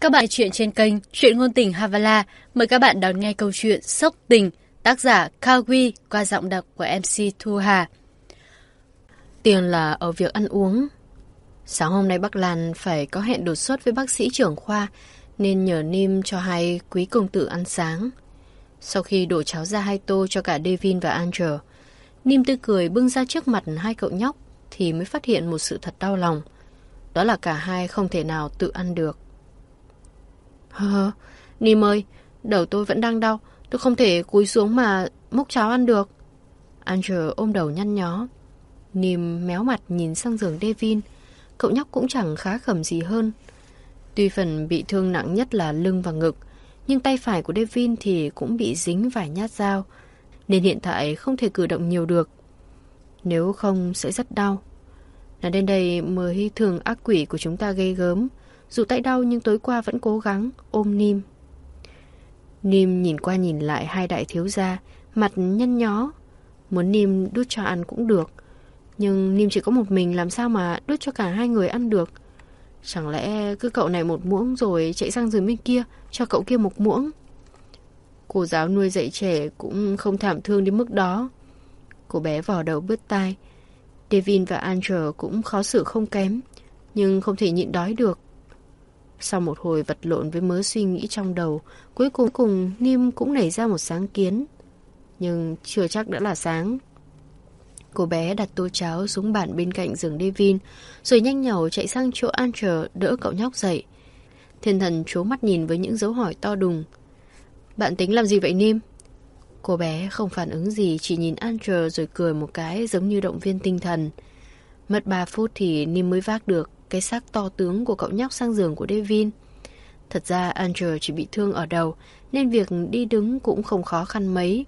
Các bạn chuyện trên kênh Chuyện Ngôn Tình Havala mời các bạn đón nghe câu chuyện Sốc Tình, tác giả Kawi qua giọng đọc của MC Thu Hà. Tiền là ở việc ăn uống. Sáng hôm nay bác Lan phải có hẹn đột xuất với bác sĩ trưởng khoa nên nhờ Nim cho hai quý công tử ăn sáng. Sau khi đổ cháo ra hai tô cho cả Devin và Angel, Nim tươi cười bưng ra trước mặt hai cậu nhóc thì mới phát hiện một sự thật đau lòng. Đó là cả hai không thể nào tự ăn được. Hơ hơ, Nìm ơi, đầu tôi vẫn đang đau, tôi không thể cúi xuống mà múc cháo ăn được. Andrew ôm đầu nhăn nhó. Nìm méo mặt nhìn sang giường Devin, cậu nhóc cũng chẳng khá khẩm gì hơn. Tuy phần bị thương nặng nhất là lưng và ngực, nhưng tay phải của Devin thì cũng bị dính vài nhát dao, nên hiện tại không thể cử động nhiều được. Nếu không sẽ rất đau. Là đến đây mới thường ác quỷ của chúng ta gây gớm, dù tay đau nhưng tối qua vẫn cố gắng ôm Nim. Nim nhìn qua nhìn lại hai đại thiếu gia, mặt nhăn nhó. Muốn Nim đút cho ăn cũng được. Nhưng Nim chỉ có một mình làm sao mà đút cho cả hai người ăn được. Chẳng lẽ cứ cậu này một muỗng rồi chạy sang giường bên kia cho cậu kia một muỗng. Cô giáo nuôi dạy trẻ cũng không thảm thương đến mức đó. Cô bé vò đầu bứt tai. Devin và Angel cũng khó xử không kém, nhưng không thể nhịn đói được. Sau một hồi vật lộn với mớ suy nghĩ trong đầu, cuối cùng cùng Nim cũng nảy ra một sáng kiến. Nhưng chưa chắc đã là sáng. Cô bé đặt tô cháo xuống bàn bên cạnh giường Devin, rồi nhanh nhẩu chạy sang chỗ andrew đỡ cậu nhóc dậy. Thiên thần chố mắt nhìn với những dấu hỏi to đùng. Bạn tính làm gì vậy Nim? Cô bé không phản ứng gì, chỉ nhìn andrew rồi cười một cái giống như động viên tinh thần. Mất 3 phút thì Nim mới vác được cái xác to tướng của cậu nhóc sang giường của Devin. Thật ra Andrew chỉ bị thương ở đầu, nên việc đi đứng cũng không khó khăn mấy.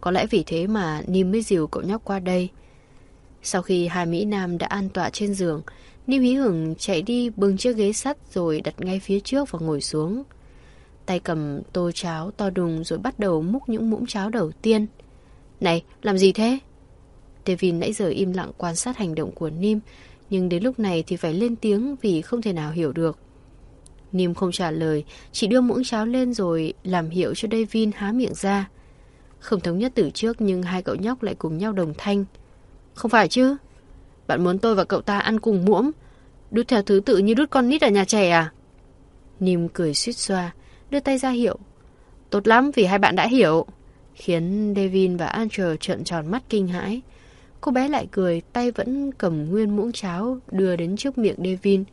Có lẽ vì thế mà Nim mới dìu cậu nhóc qua đây. Sau khi hai Mỹ Nam đã an tọa trên giường, Nim hí hửng chạy đi bưng chiếc ghế sắt rồi đặt ngay phía trước và ngồi xuống. Tay cầm tô cháo to đùng rồi bắt đầu múc những muỗng cháo đầu tiên. Này, làm gì thế? Devin nãy giờ im lặng quan sát hành động của Nim, nhưng đến lúc này thì phải lên tiếng vì không thể nào hiểu được. Nìm không trả lời, chỉ đưa muỗng cháo lên rồi làm hiệu cho Devin há miệng ra. Không thống nhất từ trước nhưng hai cậu nhóc lại cùng nhau đồng thanh. Không phải chứ? Bạn muốn tôi và cậu ta ăn cùng muỗng, đút theo thứ tự như đút con nít ở nhà trẻ à? Nìm cười suýt xoa, đưa tay ra hiệu. Tốt lắm vì hai bạn đã hiểu. Khiến Devin và Andrew trợn tròn mắt kinh hãi. Cô bé lại cười, tay vẫn cầm nguyên muỗng cháo đưa đến trước miệng Devin.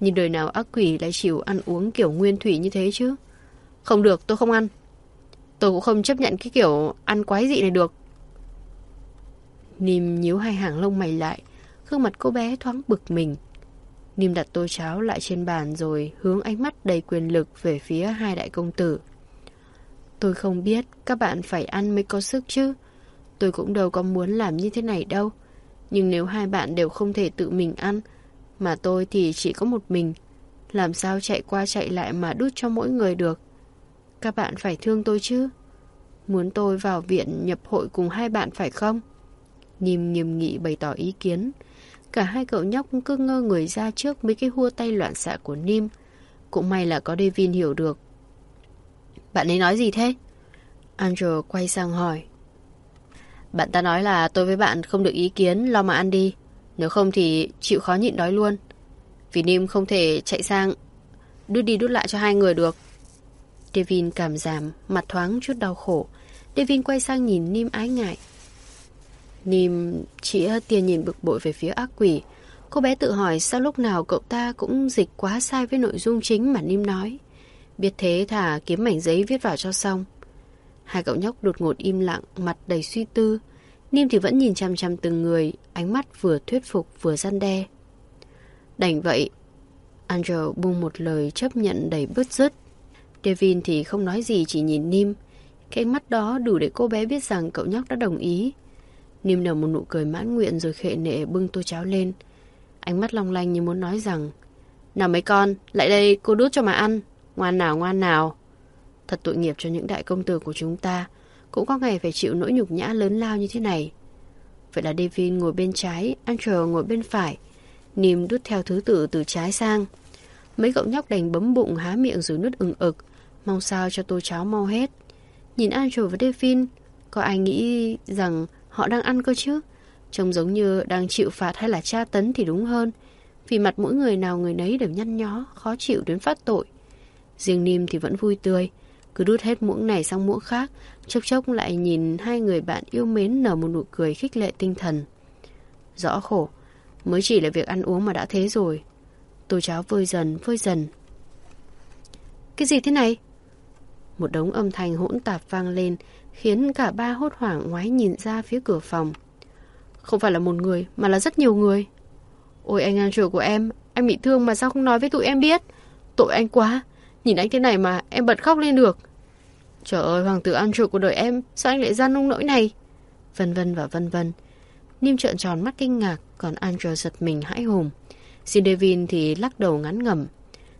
Nhìn đời nào ác quỷ lại chịu ăn uống kiểu nguyên thủy như thế chứ? Không được, tôi không ăn. Tôi cũng không chấp nhận cái kiểu ăn quái dị này được. Nìm nhíu hai hàng lông mày lại, gương mặt cô bé thoáng bực mình. Nìm đặt tô cháo lại trên bàn rồi hướng ánh mắt đầy quyền lực về phía hai đại công tử. Tôi không biết các bạn phải ăn mới có sức chứ. Tôi cũng đâu có muốn làm như thế này đâu. Nhưng nếu hai bạn đều không thể tự mình ăn, mà tôi thì chỉ có một mình, làm sao chạy qua chạy lại mà đút cho mỗi người được. Các bạn phải thương tôi chứ. Muốn tôi vào viện nhập hội cùng hai bạn phải không? Nìm nghiêm nghị bày tỏ ý kiến. Cả hai cậu nhóc cứ ngơ người ra trước mấy cái hua tay loạn xạ của Nim. Cũng may là có Devin hiểu được. Bạn ấy nói gì thế? Angel quay sang hỏi. Bạn ta nói là tôi với bạn không được ý kiến, lo mà ăn đi. Nếu không thì chịu khó nhịn đói luôn. Vì Nim không thể chạy sang đút đi đút lại cho hai người được. Devin cảm giảm, mặt thoáng chút đau khổ. Devin quay sang nhìn Nim ái ngại. Nim chỉ tia nhìn bực bội về phía ác quỷ. Cô bé tự hỏi sao lúc nào cậu ta cũng dịch quá sai với nội dung chính mà Nim nói. Biết thế thả kiếm mảnh giấy viết vào cho xong. Hai cậu nhóc đột ngột im lặng, mặt đầy suy tư. Nim thì vẫn nhìn chăm chăm từng người, ánh mắt vừa thuyết phục vừa gian đe. Đành vậy, Angel buông một lời chấp nhận đầy bứt rứt. Devin thì không nói gì chỉ nhìn Nim. Cái ánh mắt đó đủ để cô bé biết rằng cậu nhóc đã đồng ý. Nim nở một nụ cười mãn nguyện rồi khệ nệ bưng tô cháo lên. Ánh mắt long lanh như muốn nói rằng Nào mấy con, lại đây cô đút cho mà ăn. Ngoan nào ngoan nào. Thật tội nghiệp cho những đại công tử của chúng ta. Cũng có ngày phải chịu nỗi nhục nhã lớn lao như thế này. Vậy là Devin ngồi bên trái, Andrew ngồi bên phải. Nim đút theo thứ tự từ trái sang. Mấy cậu nhóc đành bấm bụng há miệng rồi nuốt ừng ực, mong sao cho tô cháo mau hết. Nhìn Andrew và Devin, có ai nghĩ rằng họ đang ăn cơ chứ? Trông giống như đang chịu phạt hay là tra tấn thì đúng hơn. Vì mặt mỗi người nào người nấy đều nhăn nhó, khó chịu đến phát tội. Riêng Nìm thì vẫn vui tươi, cứ đút hết muỗng này sang muỗng khác, chốc chốc lại nhìn hai người bạn yêu mến nở một nụ cười khích lệ tinh thần. Rõ khổ, mới chỉ là việc ăn uống mà đã thế rồi. Tô cháo vơi dần, vơi dần. Cái gì thế này? Một đống âm thanh hỗn tạp vang lên, khiến cả ba hốt hoảng ngoái nhìn ra phía cửa phòng. Không phải là một người, mà là rất nhiều người. Ôi anh Angel của em, anh bị thương mà sao không nói với tụi em biết? Tội anh quá, nhìn anh thế này mà em bật khóc lên được. Trời ơi, hoàng tử Angel của đời em, sao anh lại ra nông nỗi này? Vân vân và vân vân. Nim trợn tròn mắt kinh ngạc, còn Angel giật mình hãi hùng. Xin Devin thì lắc đầu ngắn ngẩm.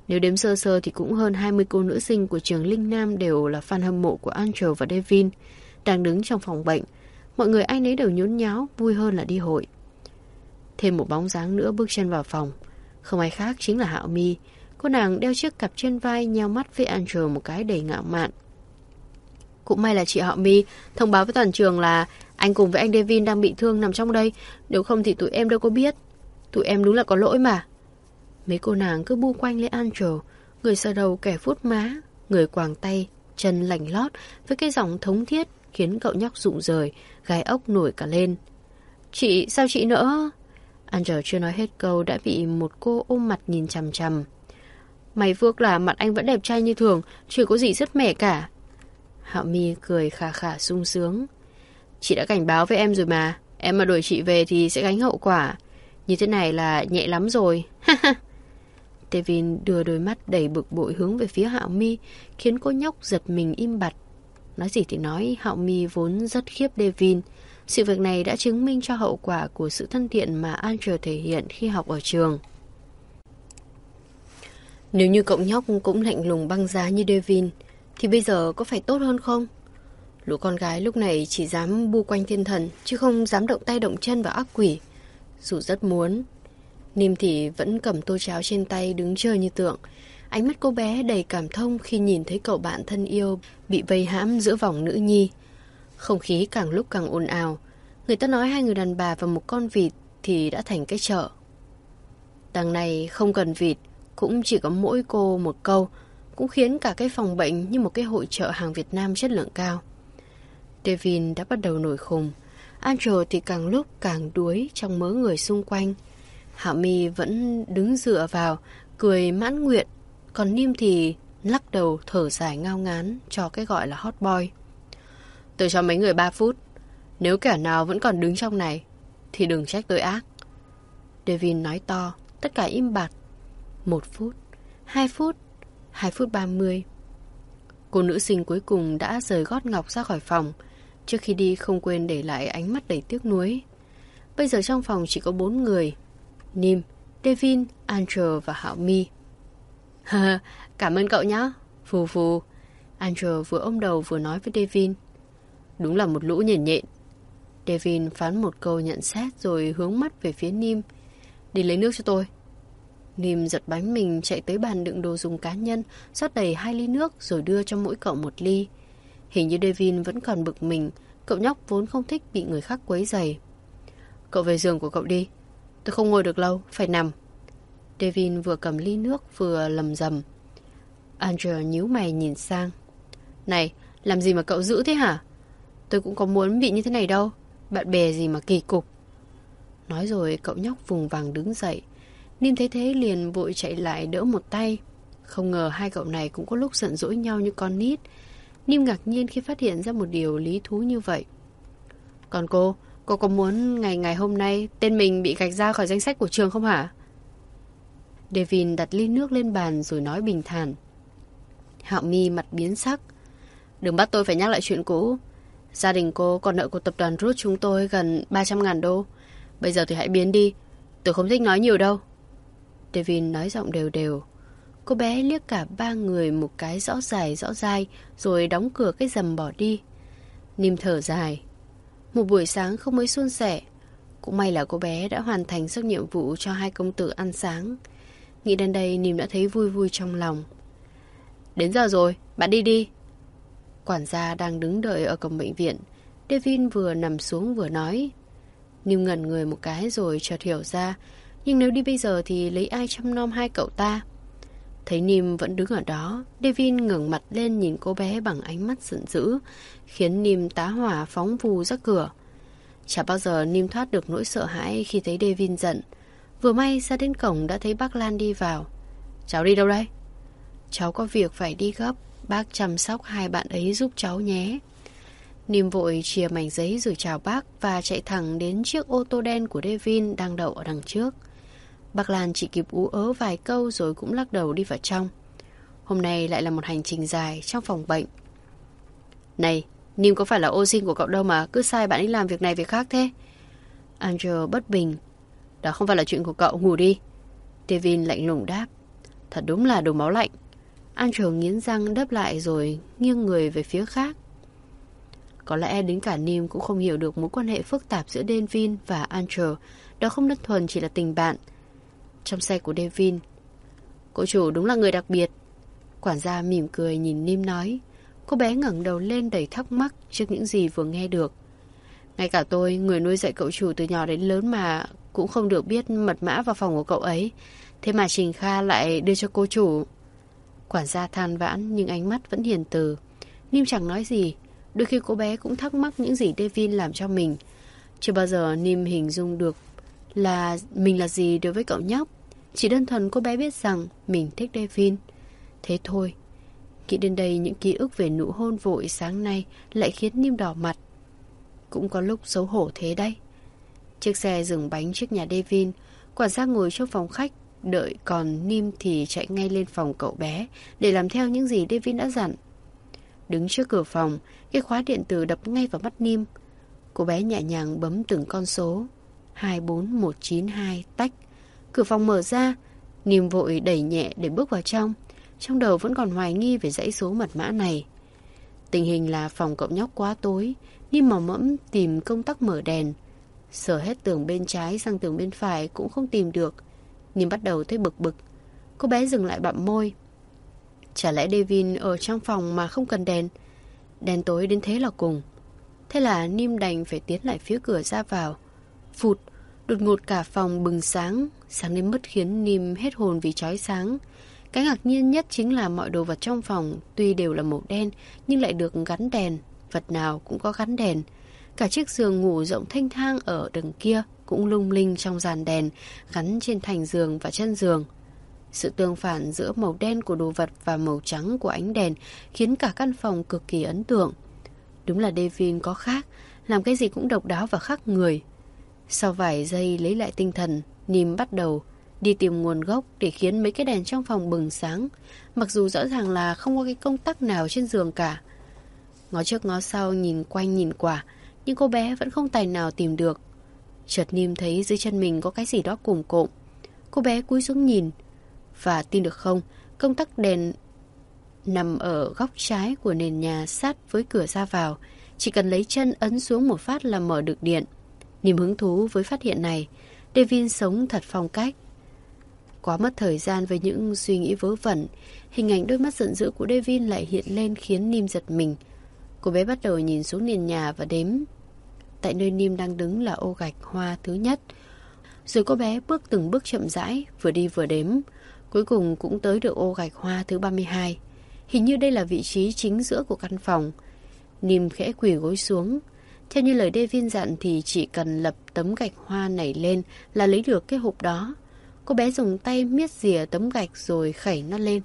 Nếu đếm sơ sơ thì cũng hơn 20 cô nữ sinh của trường Linh Nam đều là fan hâm mộ của Angel và Devin, đang đứng trong phòng bệnh. Mọi người ai nấy đều nhốn nháo, vui hơn là đi hội. Thêm một bóng dáng nữa bước chân vào phòng. Không ai khác chính là Hạo Mi. Cô nàng đeo chiếc cặp trên vai nheo mắt với Angel một cái đầy ngạo mạn. Cũng may là chị họ My thông báo với toàn trường là anh cùng với anh Devin đang bị thương nằm trong đây. Nếu không thì tụi em đâu có biết. Tụi em đúng là có lỗi mà. Mấy cô nàng cứ bu quanh lấy Angel, người sờ đầu kẻ phút má, người quàng tay, chân lành lót với cái giọng thống thiết khiến cậu nhóc rụng rời, gai ốc nổi cả lên. Chị, sao chị nữa? Angel chưa nói hết câu đã bị một cô ôm mặt nhìn chằm chằm. Mày phước là mặt anh vẫn đẹp trai như thường, chưa có gì rất mẻ cả. Hạo Mi cười khà khà sung sướng. Chị đã cảnh báo với em rồi mà, em mà đuổi chị về thì sẽ gánh hậu quả. Như thế này là nhẹ lắm rồi. Devin đưa đôi mắt đầy bực bội hướng về phía Hạo Mi, khiến cô nhóc giật mình im bặt. Nói gì thì nói, Hạo Mi vốn rất khiếp Devin. Sự việc này đã chứng minh cho hậu quả của sự thân thiện mà Andrew thể hiện khi học ở trường. Nếu như cậu nhóc cũng lạnh lùng băng giá như Devin, thì bây giờ có phải tốt hơn không? Lũ con gái lúc này chỉ dám bu quanh thiên thần, chứ không dám động tay động chân vào ác quỷ. Dù rất muốn. Nìm thì vẫn cầm tô cháo trên tay đứng chơi như tượng. Ánh mắt cô bé đầy cảm thông khi nhìn thấy cậu bạn thân yêu bị vây hãm giữa vòng nữ nhi. Không khí càng lúc càng ồn ào. Người ta nói hai người đàn bà và một con vịt thì đã thành cái chợ. Đằng này không cần vịt, cũng chỉ có mỗi cô một câu, cũng khiến cả cái phòng bệnh như một cái hội chợ hàng Việt Nam chất lượng cao. Devin đã bắt đầu nổi khùng. Andrew thì càng lúc càng đuối trong mớ người xung quanh. Hạ Mi vẫn đứng dựa vào, cười mãn nguyện, còn Nim thì lắc đầu thở dài ngao ngán cho cái gọi là hot boy. Tôi cho mấy người 3 phút. Nếu kẻ nào vẫn còn đứng trong này, thì đừng trách tôi ác. Devin nói to, tất cả im bặt. Một phút, hai phút, hai phút ba mươi. Cô nữ sinh cuối cùng đã rời gót ngọc ra khỏi phòng. Trước khi đi không quên để lại ánh mắt đầy tiếc nuối. Bây giờ trong phòng chỉ có bốn người. Nim, Devin, Angel và Hạo Mi. Cảm ơn cậu nhé. Phù phù. Angel vừa ôm đầu vừa nói với Devin. Đúng là một lũ nhện nhện. Devin phán một câu nhận xét rồi hướng mắt về phía Nim. Đi lấy nước cho tôi. Nìm giật bánh mình chạy tới bàn đựng đồ dùng cá nhân, rót đầy hai ly nước rồi đưa cho mỗi cậu một ly. Hình như Devin vẫn còn bực mình, cậu nhóc vốn không thích bị người khác quấy giày. Cậu về giường của cậu đi. Tôi không ngồi được lâu, phải nằm. Devin vừa cầm ly nước vừa lầm rầm. Andrew nhíu mày nhìn sang. Này, làm gì mà cậu giữ thế hả? Tôi cũng có muốn bị như thế này đâu. Bạn bè gì mà kỳ cục. Nói rồi cậu nhóc vùng vàng đứng dậy. Nim thấy thế liền vội chạy lại đỡ một tay. Không ngờ hai cậu này cũng có lúc giận dỗi nhau như con nít. Nim ngạc nhiên khi phát hiện ra một điều lý thú như vậy. Còn cô, cô có muốn ngày ngày hôm nay tên mình bị gạch ra khỏi danh sách của trường không hả? Devin đặt ly nước lên bàn rồi nói bình thản. Hạo mi mặt biến sắc. Đừng bắt tôi phải nhắc lại chuyện cũ. Gia đình cô còn nợ của tập đoàn Root chúng tôi gần 300 ngàn đô. Bây giờ thì hãy biến đi. Tôi không thích nói nhiều đâu. Devin nói giọng đều đều. Cô bé liếc cả ba người một cái rõ dài rõ dai rồi đóng cửa cái rầm bỏ đi. Nìm thở dài. Một buổi sáng không mấy suôn sẻ. Cũng may là cô bé đã hoàn thành sức nhiệm vụ cho hai công tử ăn sáng. Nghĩ đến đây Nìm đã thấy vui vui trong lòng. Đến giờ rồi, bạn đi đi. Quản gia đang đứng đợi ở cổng bệnh viện. Devin vừa nằm xuống vừa nói. Nìm ngẩn người một cái rồi chợt hiểu ra. Nhưng nếu đi bây giờ thì lấy ai chăm nom hai cậu ta? Thấy Nim vẫn đứng ở đó, Devin ngẩng mặt lên nhìn cô bé bằng ánh mắt giận dữ, khiến Nim tá hỏa phóng vù ra cửa. Chả bao giờ Nim thoát được nỗi sợ hãi khi thấy Devin giận. Vừa may ra đến cổng đã thấy bác Lan đi vào. Cháu đi đâu đây? Cháu có việc phải đi gấp, bác chăm sóc hai bạn ấy giúp cháu nhé. Nim vội chia mảnh giấy rồi chào bác và chạy thẳng đến chiếc ô tô đen của Devin đang đậu ở đằng trước. Bác Lan chỉ kịp ú ớ vài câu rồi cũng lắc đầu đi vào trong. Hôm nay lại là một hành trình dài trong phòng bệnh. Này, Nìm có phải là ô sinh của cậu đâu mà cứ sai bạn ấy làm việc này việc khác thế? Angel bất bình. Đó không phải là chuyện của cậu, ngủ đi. Devin lạnh lùng đáp. Thật đúng là đồ máu lạnh. Angel nghiến răng đáp lại rồi nghiêng người về phía khác. Có lẽ đến cả Nim cũng không hiểu được mối quan hệ phức tạp giữa Devin và Angel. Đó không đơn thuần chỉ là tình bạn. Trong xe của Devin, cô chủ đúng là người đặc biệt. Quản gia mỉm cười nhìn Nim nói. Cô bé ngẩng đầu lên đầy thắc mắc trước những gì vừa nghe được. Ngay cả tôi, người nuôi dạy cậu chủ từ nhỏ đến lớn mà cũng không được biết mật mã vào phòng của cậu ấy. Thế mà Trình Kha lại đưa cho cô chủ. Quản gia than vãn nhưng ánh mắt vẫn hiền từ. Nim chẳng nói gì. Đôi khi cô bé cũng thắc mắc những gì Devin làm cho mình. Chưa bao giờ Nim hình dung được là mình là gì đối với cậu nhóc. Chỉ đơn thuần cô bé biết rằng mình thích Devin. Thế thôi. Nghĩ đến đây những ký ức về nụ hôn vội sáng nay lại khiến Nim đỏ mặt. Cũng có lúc xấu hổ thế đây Chiếc xe dừng bánh trước nhà Devin. Quản gia ngồi trong phòng khách đợi còn Nim thì chạy ngay lên phòng cậu bé để làm theo những gì Devin đã dặn. Đứng trước cửa phòng, cái khóa điện tử đập ngay vào mắt Nim. Cô bé nhẹ nhàng bấm từng con số. 24192 tách. Cửa phòng mở ra, Niềm vội đẩy nhẹ để bước vào trong. Trong đầu vẫn còn hoài nghi về dãy số mật mã này. Tình hình là phòng cậu nhóc quá tối, Nim mò mẫm tìm công tắc mở đèn. Sờ hết tường bên trái sang tường bên phải cũng không tìm được. Nim bắt đầu thấy bực bực. Cô bé dừng lại bặm môi. Chả lẽ Devin ở trong phòng mà không cần đèn? Đèn tối đến thế là cùng. Thế là Niêm đành phải tiến lại phía cửa ra vào. Phụt, đột ngột cả phòng bừng sáng, sáng đến mất khiến Nim hết hồn vì chói sáng. Cái ngạc nhiên nhất chính là mọi đồ vật trong phòng tuy đều là màu đen nhưng lại được gắn đèn, vật nào cũng có gắn đèn. Cả chiếc giường ngủ rộng thanh thang ở đằng kia cũng lung linh trong dàn đèn gắn trên thành giường và chân giường. Sự tương phản giữa màu đen của đồ vật và màu trắng của ánh đèn khiến cả căn phòng cực kỳ ấn tượng. Đúng là Devin có khác, làm cái gì cũng độc đáo và khác người. Sau vài giây lấy lại tinh thần, Nìm bắt đầu đi tìm nguồn gốc để khiến mấy cái đèn trong phòng bừng sáng, mặc dù rõ ràng là không có cái công tắc nào trên giường cả. Ngó trước ngó sau nhìn quanh nhìn quả, nhưng cô bé vẫn không tài nào tìm được. Chợt Nìm thấy dưới chân mình có cái gì đó cùng cộm. Cô bé cúi xuống nhìn. Và tin được không, công tắc đèn nằm ở góc trái của nền nhà sát với cửa ra vào. Chỉ cần lấy chân ấn xuống một phát là mở được điện. Niềm hứng thú với phát hiện này, Devin sống thật phong cách. Quá mất thời gian với những suy nghĩ vớ vẩn, hình ảnh đôi mắt giận dữ của Devin lại hiện lên khiến Nim giật mình. Cô bé bắt đầu nhìn xuống nền nhà và đếm. Tại nơi Nim đang đứng là ô gạch hoa thứ nhất. Rồi cô bé bước từng bước chậm rãi, vừa đi vừa đếm. Cuối cùng cũng tới được ô gạch hoa thứ 32. Hình như đây là vị trí chính giữa của căn phòng. Nim khẽ quỳ gối xuống. Theo như lời Devin dặn thì chỉ cần lập tấm gạch hoa này lên là lấy được cái hộp đó. Cô bé dùng tay miết rìa tấm gạch rồi khẩy nó lên.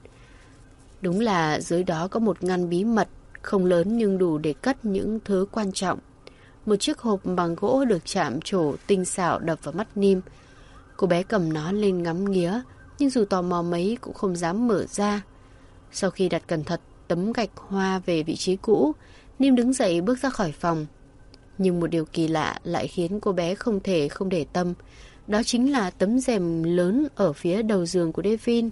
Đúng là dưới đó có một ngăn bí mật, không lớn nhưng đủ để cất những thứ quan trọng. Một chiếc hộp bằng gỗ được chạm trổ tinh xảo đập vào mắt Nim. Cô bé cầm nó lên ngắm nghía, nhưng dù tò mò mấy cũng không dám mở ra. Sau khi đặt cẩn thận tấm gạch hoa về vị trí cũ, Nim đứng dậy bước ra khỏi phòng. Nhưng một điều kỳ lạ lại khiến cô bé không thể không để tâm. Đó chính là tấm rèm lớn ở phía đầu giường của Devin.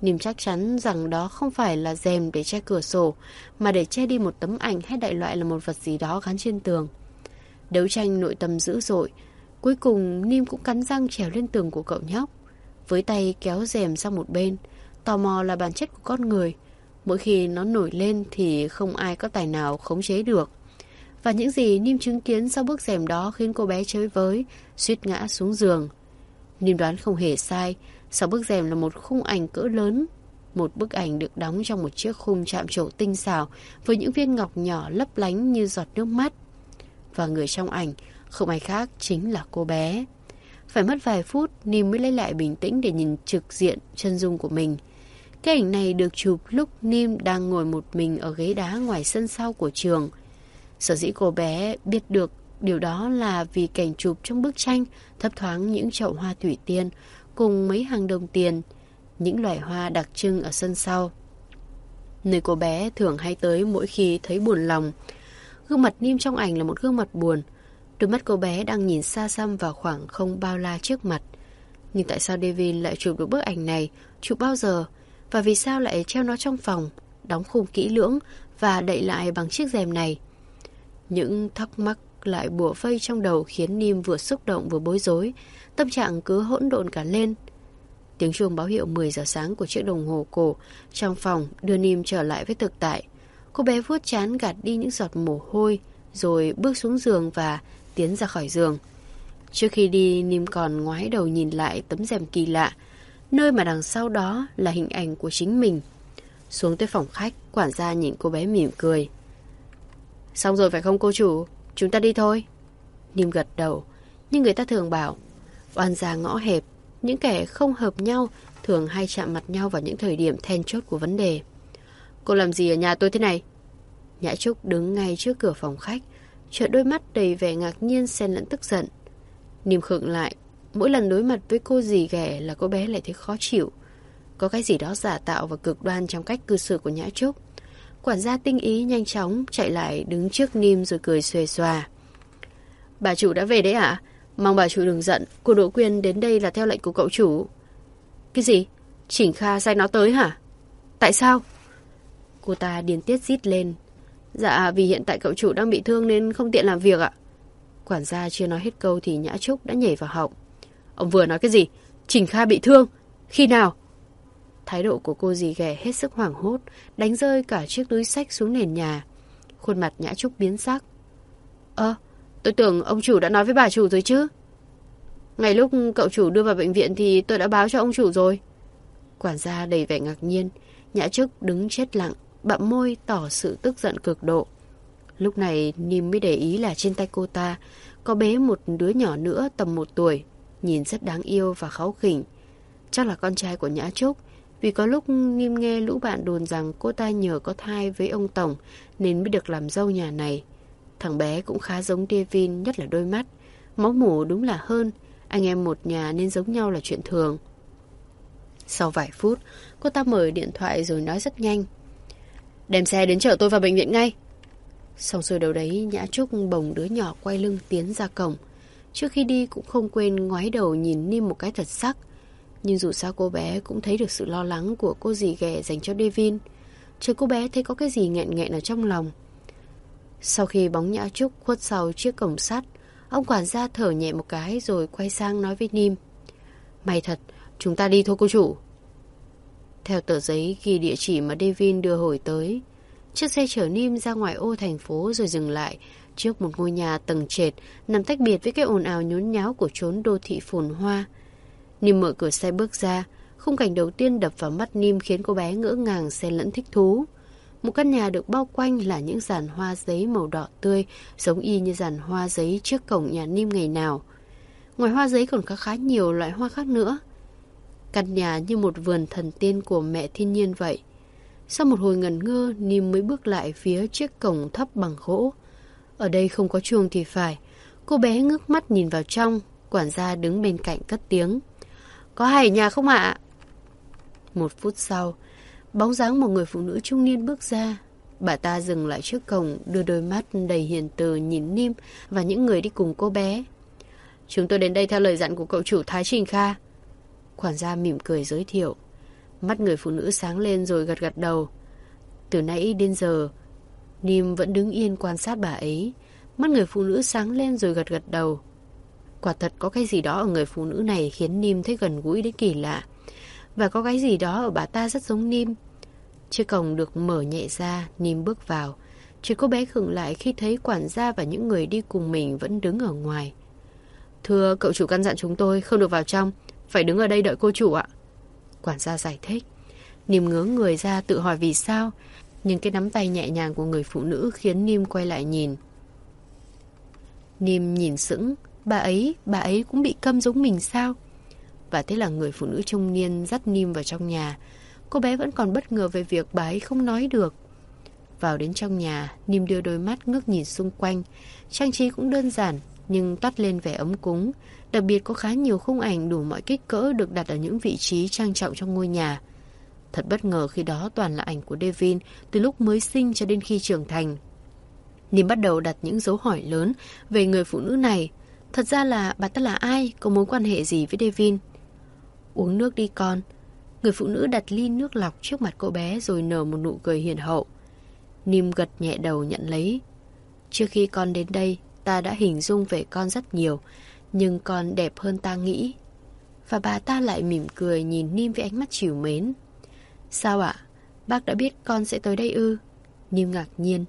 Nìm chắc chắn rằng đó không phải là rèm để che cửa sổ, mà để che đi một tấm ảnh hay đại loại là một vật gì đó gắn trên tường. Đấu tranh nội tâm dữ dội, cuối cùng Nim cũng cắn răng trèo lên tường của cậu nhóc. với tay kéo rèm sang một bên. Tò mò là bản chất của con người. Mỗi khi nó nổi lên thì không ai có tài nào khống chế được. Và những gì Nim chứng kiến sau bước rèm đó khiến cô bé chơi với, suýt ngã xuống giường. Nim đoán không hề sai, sau bức rèm là một khung ảnh cỡ lớn. Một bức ảnh được đóng trong một chiếc khung chạm trổ tinh xảo với những viên ngọc nhỏ lấp lánh như giọt nước mắt. Và người trong ảnh không ai khác chính là cô bé. Phải mất vài phút, Nim mới lấy lại bình tĩnh để nhìn trực diện chân dung của mình. Cái ảnh này được chụp lúc Nim đang ngồi một mình ở ghế đá ngoài sân sau của trường. Sở dĩ cô bé biết được điều đó là vì cảnh chụp trong bức tranh thấp thoáng những chậu hoa thủy tiên cùng mấy hàng đồng tiền, những loài hoa đặc trưng ở sân sau. Nơi cô bé thường hay tới mỗi khi thấy buồn lòng. Gương mặt Nim trong ảnh là một gương mặt buồn. Đôi mắt cô bé đang nhìn xa xăm vào khoảng không bao la trước mặt. Nhưng tại sao david lại chụp được bức ảnh này? Chụp bao giờ? Và vì sao lại treo nó trong phòng, đóng khung kỹ lưỡng và đậy lại bằng chiếc rèm này? Những thắc mắc lại bùa vây trong đầu khiến Nim vừa xúc động vừa bối rối, tâm trạng cứ hỗn độn cả lên. Tiếng chuông báo hiệu 10 giờ sáng của chiếc đồng hồ cổ trong phòng đưa Nim trở lại với thực tại. Cô bé vuốt chán gạt đi những giọt mồ hôi, rồi bước xuống giường và tiến ra khỏi giường. Trước khi đi, Nim còn ngoái đầu nhìn lại tấm rèm kỳ lạ, nơi mà đằng sau đó là hình ảnh của chính mình. Xuống tới phòng khách, quản gia nhìn cô bé mỉm cười. Xong rồi phải không cô chủ? Chúng ta đi thôi. Nìm gật đầu, nhưng người ta thường bảo, oan gia ngõ hẹp, những kẻ không hợp nhau thường hay chạm mặt nhau vào những thời điểm then chốt của vấn đề. Cô làm gì ở nhà tôi thế này? Nhã Trúc đứng ngay trước cửa phòng khách, trợn đôi mắt đầy vẻ ngạc nhiên xen lẫn tức giận. Nìm khựng lại, mỗi lần đối mặt với cô dì ghẻ là cô bé lại thấy khó chịu. Có cái gì đó giả tạo và cực đoan trong cách cư xử của Nhã Trúc. Quản gia tinh ý nhanh chóng chạy lại đứng trước Nim rồi cười xuề xòa. Bà chủ đã về đấy ạ? À? Mong bà chủ đừng giận, cô Đỗ Quyên đến đây là theo lệnh của cậu chủ. Cái gì? Chỉnh Kha sai nó tới hả? Tại sao? Cô ta điên tiết rít lên. Dạ vì hiện tại cậu chủ đang bị thương nên không tiện làm việc ạ. Quản gia chưa nói hết câu thì Nhã Trúc đã nhảy vào họng. Ông vừa nói cái gì? Chỉnh Kha bị thương? Khi nào? Thái độ của cô dì ghẻ hết sức hoảng hốt, đánh rơi cả chiếc túi sách xuống nền nhà. Khuôn mặt Nhã Trúc biến sắc. Ơ, tôi tưởng ông chủ đã nói với bà chủ rồi chứ. Ngày lúc cậu chủ đưa vào bệnh viện thì tôi đã báo cho ông chủ rồi. Quản gia đầy vẻ ngạc nhiên, Nhã Trúc đứng chết lặng, bặm môi tỏ sự tức giận cực độ. Lúc này Nim mới để ý là trên tay cô ta có bé một đứa nhỏ nữa tầm một tuổi, nhìn rất đáng yêu và kháu khỉnh. Chắc là con trai của Nhã Trúc, vì có lúc Nim nghe lũ bạn đồn rằng cô ta nhờ có thai với ông Tổng nên mới được làm dâu nhà này. Thằng bé cũng khá giống Devin, nhất là đôi mắt. Máu mủ đúng là hơn, anh em một nhà nên giống nhau là chuyện thường. Sau vài phút, cô ta mở điện thoại rồi nói rất nhanh. Đem xe đến chở tôi vào bệnh viện ngay. Xong rồi đầu đấy, Nhã Trúc bồng đứa nhỏ quay lưng tiến ra cổng. Trước khi đi cũng không quên ngoái đầu nhìn Nim một cái thật sắc. Nhưng dù sao cô bé cũng thấy được sự lo lắng của cô dì ghẻ dành cho Devin. Chứ cô bé thấy có cái gì nghẹn nghẹn ở trong lòng. Sau khi bóng Nhã Trúc khuất sau chiếc cổng sắt, ông quản gia thở nhẹ một cái rồi quay sang nói với Nim. May thật, chúng ta đi thôi cô chủ. Theo tờ giấy ghi địa chỉ mà Devin đưa hồi tới, chiếc xe chở Nim ra ngoài ô thành phố rồi dừng lại trước một ngôi nhà tầng trệt nằm tách biệt với cái ồn ào nhốn nháo của chốn đô thị phồn hoa. Nìm mở cửa xe bước ra, khung cảnh đầu tiên đập vào mắt Nim khiến cô bé ngỡ ngàng xen lẫn thích thú. Một căn nhà được bao quanh là những giàn hoa giấy màu đỏ tươi, giống y như giàn hoa giấy trước cổng nhà Nim ngày nào. Ngoài hoa giấy còn có khá nhiều loại hoa khác nữa. Căn nhà như một vườn thần tiên của mẹ thiên nhiên vậy. Sau một hồi ngẩn ngơ, Nim mới bước lại phía chiếc cổng thấp bằng gỗ. Ở đây không có chuông thì phải. Cô bé ngước mắt nhìn vào trong, quản gia đứng bên cạnh cất tiếng. Có hay nhà không ạ? Một phút sau, bóng dáng một người phụ nữ trung niên bước ra. Bà ta dừng lại trước cổng, đưa đôi mắt đầy hiền từ nhìn Nim và những người đi cùng cô bé. Chúng tôi đến đây theo lời dặn của cậu chủ Thái Trình Kha. Quản gia mỉm cười giới thiệu. Mắt người phụ nữ sáng lên rồi gật gật đầu. Từ nãy đến giờ, Nim vẫn đứng yên quan sát bà ấy. Mắt người phụ nữ sáng lên rồi gật gật đầu. Quả thật có cái gì đó ở người phụ nữ này khiến Nim thấy gần gũi đến kỳ lạ. Và có cái gì đó ở bà ta rất giống Nim. Chiếc cổng được mở nhẹ ra, Nim bước vào. Chỉ cô bé khựng lại khi thấy quản gia và những người đi cùng mình vẫn đứng ở ngoài. Thưa cậu chủ căn dặn chúng tôi không được vào trong, phải đứng ở đây đợi cô chủ ạ. Quản gia giải thích. Nìm ngớ người ra tự hỏi vì sao, nhưng cái nắm tay nhẹ nhàng của người phụ nữ khiến Nim quay lại nhìn. Nim nhìn sững, bà ấy, bà ấy cũng bị câm giống mình sao? Và thế là người phụ nữ trung niên dắt Nim vào trong nhà. Cô bé vẫn còn bất ngờ về việc bà ấy không nói được. Vào đến trong nhà, Nim đưa đôi mắt ngước nhìn xung quanh. Trang trí cũng đơn giản, nhưng toát lên vẻ ấm cúng. Đặc biệt có khá nhiều khung ảnh đủ mọi kích cỡ được đặt ở những vị trí trang trọng trong ngôi nhà. Thật bất ngờ khi đó toàn là ảnh của Devin từ lúc mới sinh cho đến khi trưởng thành. Nim bắt đầu đặt những dấu hỏi lớn về người phụ nữ này. Thật ra là bà ta là ai, có mối quan hệ gì với Devin? Uống nước đi con. Người phụ nữ đặt ly nước lọc trước mặt cô bé rồi nở một nụ cười hiền hậu. Nim gật nhẹ đầu nhận lấy. Trước khi con đến đây, ta đã hình dung về con rất nhiều, nhưng con đẹp hơn ta nghĩ. Và bà ta lại mỉm cười nhìn Nim với ánh mắt chiều mến. Sao ạ? Bác đã biết con sẽ tới đây ư? Nim ngạc nhiên.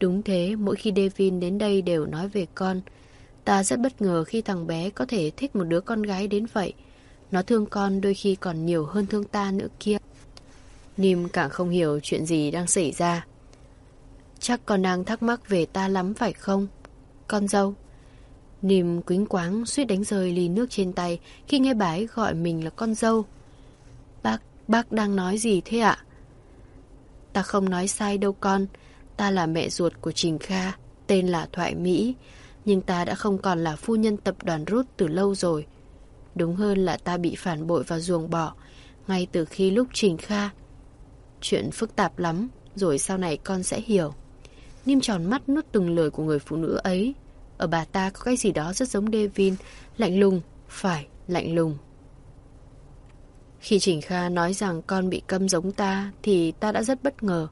Đúng thế, mỗi khi Devin đến đây đều nói về con. Ta rất bất ngờ khi thằng bé có thể thích một đứa con gái đến vậy. Nó thương con đôi khi còn nhiều hơn thương ta nữa kia. Nim càng không hiểu chuyện gì đang xảy ra. Chắc con đang thắc mắc về ta lắm phải không? Con dâu. Nìm quính quáng suýt đánh rơi ly nước trên tay khi nghe bà ấy gọi mình là con dâu. Bác, bác đang nói gì thế ạ? Ta không nói sai đâu con. Ta là mẹ ruột của Trình Kha, tên là Thoại Mỹ. Nhưng ta đã không còn là phu nhân tập đoàn rút từ lâu rồi. Đúng hơn là ta bị phản bội và ruồng bỏ ngay từ khi lúc Trình Kha. Chuyện phức tạp lắm, rồi sau này con sẽ hiểu. Nim tròn mắt nuốt từng lời của người phụ nữ ấy. Ở bà ta có cái gì đó rất giống Devin, lạnh lùng, phải, lạnh lùng. Khi Trình Kha nói rằng con bị câm giống ta thì ta đã rất bất ngờ.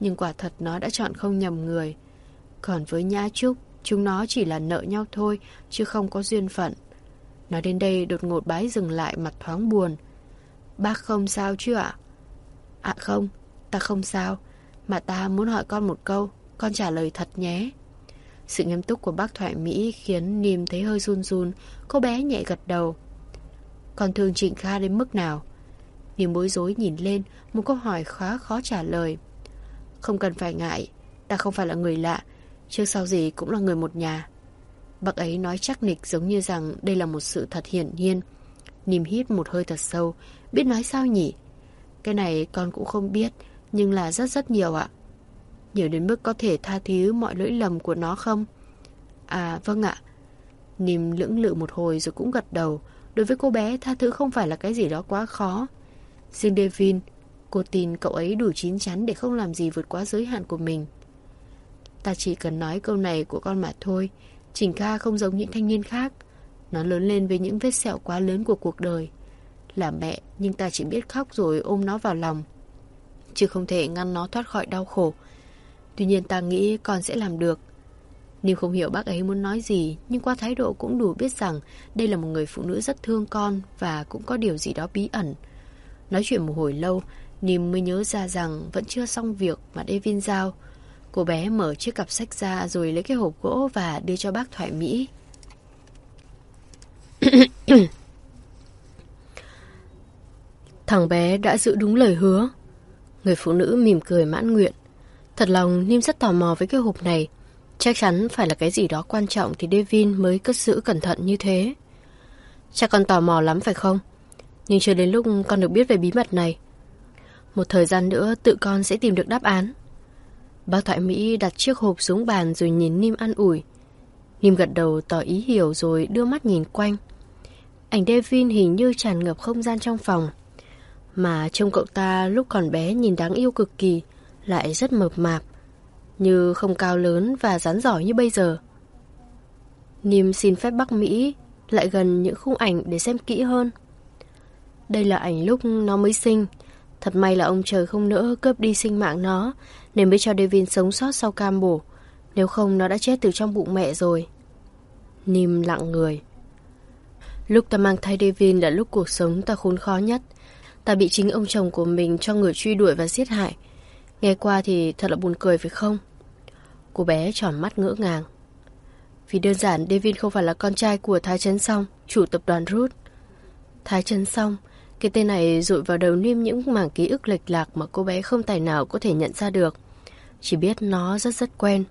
Nhưng quả thật nó đã chọn không nhầm người. Còn với Nhã Trúc, chúng nó chỉ là nợ nhau thôi, chứ không có duyên phận. Nói đến đây đột ngột bái dừng lại mặt thoáng buồn. Bác không sao chứ ạ? À không, ta không sao. Mà ta muốn hỏi con một câu, con trả lời thật nhé. Sự nghiêm túc của bác Thoại Mỹ khiến Nìm thấy hơi run run, cô bé nhẹ gật đầu. Con thương Trịnh Kha đến mức nào? Nìm bối rối nhìn lên, một câu hỏi khá khó trả lời. Không cần phải ngại, ta không phải là người lạ, trước sau gì cũng là người một nhà. Bác ấy nói chắc nịch giống như rằng đây là một sự thật hiển nhiên. Nìm hít một hơi thật sâu, biết nói sao nhỉ? Cái này con cũng không biết, nhưng là rất rất nhiều ạ. Nhiều đến mức có thể tha thứ mọi lỗi lầm của nó không? À vâng ạ. Nìm lưỡng lự một hồi rồi cũng gật đầu. Đối với cô bé, tha thứ không phải là cái gì đó quá khó. Riêng Devin, cô tin cậu ấy đủ chín chắn để không làm gì vượt quá giới hạn của mình. Ta chỉ cần nói câu này của con mà thôi. Trình Kha không giống những thanh niên khác. Nó lớn lên với những vết sẹo quá lớn của cuộc đời. Là mẹ, nhưng ta chỉ biết khóc rồi ôm nó vào lòng. Chứ không thể ngăn nó thoát khỏi đau khổ. Tuy nhiên ta nghĩ con sẽ làm được. Nếu không hiểu bác ấy muốn nói gì, nhưng qua thái độ cũng đủ biết rằng đây là một người phụ nữ rất thương con và cũng có điều gì đó bí ẩn. Nói chuyện một hồi lâu, Nìm mới nhớ ra rằng vẫn chưa xong việc mà Devin giao. Cô bé mở chiếc cặp sách ra rồi lấy cái hộp gỗ và đưa cho bác Thoại Mỹ. Thằng bé đã giữ đúng lời hứa. Người phụ nữ mỉm cười mãn nguyện. Thật lòng, Nim rất tò mò với cái hộp này. Chắc chắn phải là cái gì đó quan trọng thì Devin mới cất giữ cẩn thận như thế. Chắc con tò mò lắm phải không? Nhưng chưa đến lúc con được biết về bí mật này. Một thời gian nữa, tự con sẽ tìm được đáp án. Bác Thoại Mỹ đặt chiếc hộp xuống bàn rồi nhìn Nim ăn ủi. Nim gật đầu tỏ ý hiểu rồi đưa mắt nhìn quanh. Ảnh Devin hình như tràn ngập không gian trong phòng. Mà trông cậu ta lúc còn bé nhìn đáng yêu cực kỳ, lại rất mập mạp, như không cao lớn và rắn giỏi như bây giờ. Nim xin phép Bắc Mỹ lại gần những khung ảnh để xem kỹ hơn. Đây là ảnh lúc nó mới sinh. Thật may là ông trời không nỡ cướp đi sinh mạng nó, nên mới cho Devin sống sót sau cam bổ. Nếu không nó đã chết từ trong bụng mẹ rồi. Nim lặng người. Lúc ta mang thai Devin là lúc cuộc sống ta khốn khó nhất. Ta bị chính ông chồng của mình cho người truy đuổi và giết hại. Nghe qua thì thật là buồn cười phải không? Cô bé tròn mắt ngỡ ngàng. Vì đơn giản Devin không phải là con trai của Thái Trấn Song, chủ tập đoàn Root. Thái Trấn Song, cái tên này rụi vào đầu Nim những mảng ký ức lệch lạc mà cô bé không tài nào có thể nhận ra được. Chỉ biết nó rất rất quen.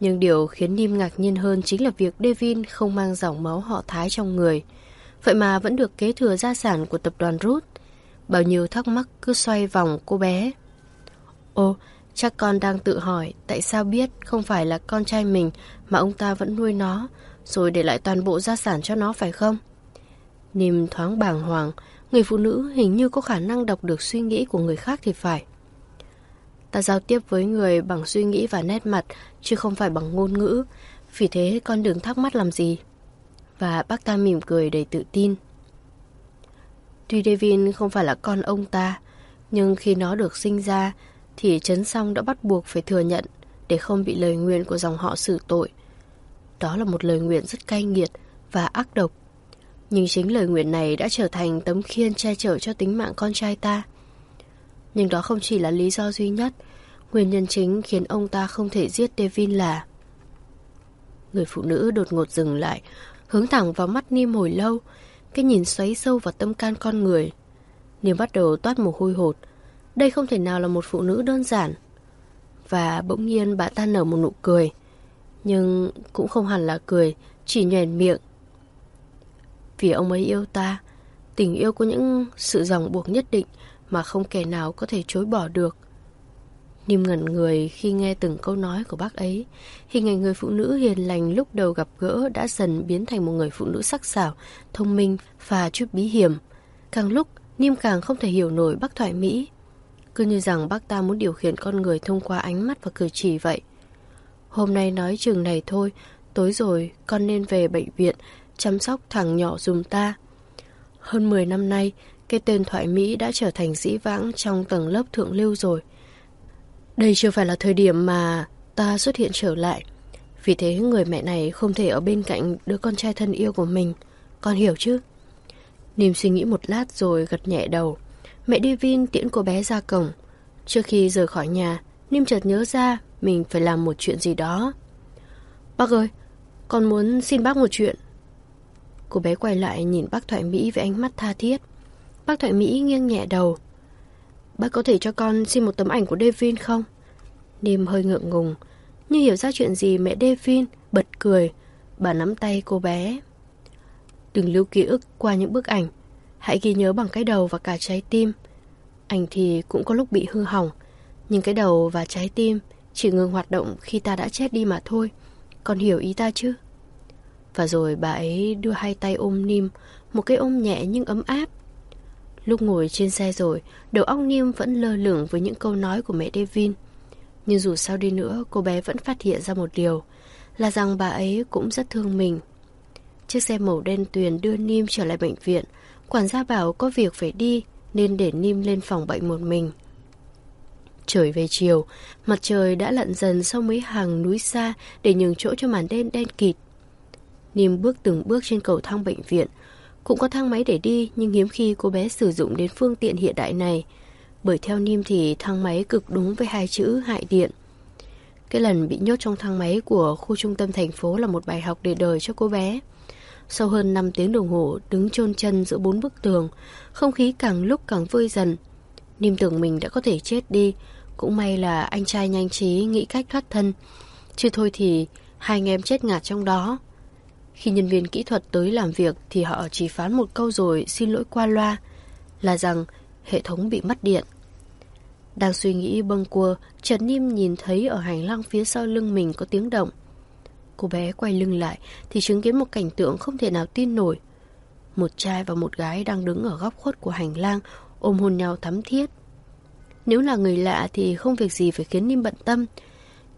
Nhưng điều khiến Nim ngạc nhiên hơn chính là việc Devin không mang dòng máu họ Thái trong người. Vậy mà vẫn được kế thừa gia sản của tập đoàn Root. Bao nhiêu thắc mắc cứ xoay vòng cô bé. Ô, chắc con đang tự hỏi tại sao biết không phải là con trai mình mà ông ta vẫn nuôi nó, rồi để lại toàn bộ gia sản cho nó phải không? Nìm thoáng bàng hoàng, người phụ nữ hình như có khả năng đọc được suy nghĩ của người khác thì phải. Ta giao tiếp với người bằng suy nghĩ và nét mặt, chứ không phải bằng ngôn ngữ, vì thế con đừng thắc mắc làm gì. Và bác ta mỉm cười đầy tự tin. Tuy Devin không phải là con ông ta, nhưng khi nó được sinh ra, thì Trấn Song đã bắt buộc phải thừa nhận để không bị lời nguyện của dòng họ xử tội. Đó là một lời nguyện rất cay nghiệt và ác độc. Nhưng chính lời nguyện này đã trở thành tấm khiên che chở cho tính mạng con trai ta. Nhưng đó không chỉ là lý do duy nhất, nguyên nhân chính khiến ông ta không thể giết Devin là... Người phụ nữ đột ngột dừng lại, hướng thẳng vào mắt Nim hồi lâu, cái nhìn xoáy sâu vào tâm can con người. Nim bắt đầu toát mồ hôi hột. Đây không thể nào là một phụ nữ đơn giản. Và bỗng nhiên bà ta nở một nụ cười. Nhưng cũng không hẳn là cười, chỉ nhoèn miệng. Vì ông ấy yêu ta, tình yêu có những sự ràng buộc nhất định mà không kẻ nào có thể chối bỏ được. Niêm ngẩn người khi nghe từng câu nói của bác ấy. Hình ảnh người phụ nữ hiền lành lúc đầu gặp gỡ đã dần biến thành một người phụ nữ sắc sảo, thông minh và chút bí hiểm. Càng lúc, Niêm càng không thể hiểu nổi bác thoại Mỹ. Cứ như rằng bác ta muốn điều khiển con người thông qua ánh mắt và cử chỉ vậy. Hôm nay nói chừng này thôi, tối rồi con nên về bệnh viện chăm sóc thằng nhỏ dùm ta. Hơn 10 năm nay, cái tên thoại Mỹ đã trở thành dĩ vãng trong tầng lớp thượng lưu rồi. Đây chưa phải là thời điểm mà ta xuất hiện trở lại. Vì thế người mẹ này không thể ở bên cạnh đứa con trai thân yêu của mình. Con hiểu chứ? Nìm suy nghĩ một lát rồi gật nhẹ đầu. Mẹ Devin tiễn cô bé ra cổng. Trước khi rời khỏi nhà, Nim chợt nhớ ra mình phải làm một chuyện gì đó. Bác ơi, con muốn xin bác một chuyện. Cô bé quay lại nhìn bác Thoại Mỹ với ánh mắt tha thiết. Bác Thoại Mỹ nghiêng nhẹ đầu. Bác có thể cho con xin một tấm ảnh của Devin không? niêm hơi ngượng ngùng. Như hiểu ra chuyện gì mẹ Devin bật cười. Bà nắm tay cô bé. Đừng lưu ký ức qua những bức ảnh. Hãy ghi nhớ bằng cái đầu và cả trái tim. Ảnh thì cũng có lúc bị hư hỏng. Nhưng cái đầu và trái tim chỉ ngừng hoạt động khi ta đã chết đi mà thôi. Con hiểu ý ta chứ? Và rồi bà ấy đưa hai tay ôm Nim, một cái ôm nhẹ nhưng ấm áp. Lúc ngồi trên xe rồi, đầu óc Niêm vẫn lơ lửng với những câu nói của mẹ Devin. Nhưng dù sao đi nữa, cô bé vẫn phát hiện ra một điều, là rằng bà ấy cũng rất thương mình. Chiếc xe màu đen tuyền đưa Niêm trở lại bệnh viện. Quản gia bảo có việc phải đi, nên để Niêm lên phòng bệnh một mình. Trời về chiều, mặt trời đã lặn dần sau mấy hàng núi xa để nhường chỗ cho màn đêm đen kịt. Niêm bước từng bước trên cầu thang bệnh viện. Cũng có thang máy để đi, nhưng hiếm khi cô bé sử dụng đến phương tiện hiện đại này. Bởi theo Nim thì thang máy cực đúng với hai chữ hại điện. Cái lần bị nhốt trong thang máy của khu trung tâm thành phố là một bài học để đời cho cô bé. Sau hơn 5 tiếng đồng hồ đứng chôn chân giữa bốn bức tường, không khí càng lúc càng vơi dần. Nim tưởng mình đã có thể chết đi, cũng may là anh trai nhanh trí nghĩ cách thoát thân. Chứ thôi thì hai anh em chết ngạt trong đó. Khi nhân viên kỹ thuật tới làm việc thì họ chỉ phán một câu rồi xin lỗi qua loa là rằng hệ thống bị mất điện. Đang suy nghĩ bâng cua, Trần Nim nhìn thấy ở hành lang phía sau lưng mình có tiếng động. Cô bé quay lưng lại thì chứng kiến một cảnh tượng không thể nào tin nổi. Một trai và một gái đang đứng ở góc khuất của hành lang ôm hôn nhau thắm thiết. Nếu là người lạ thì không việc gì phải khiến Nim bận tâm.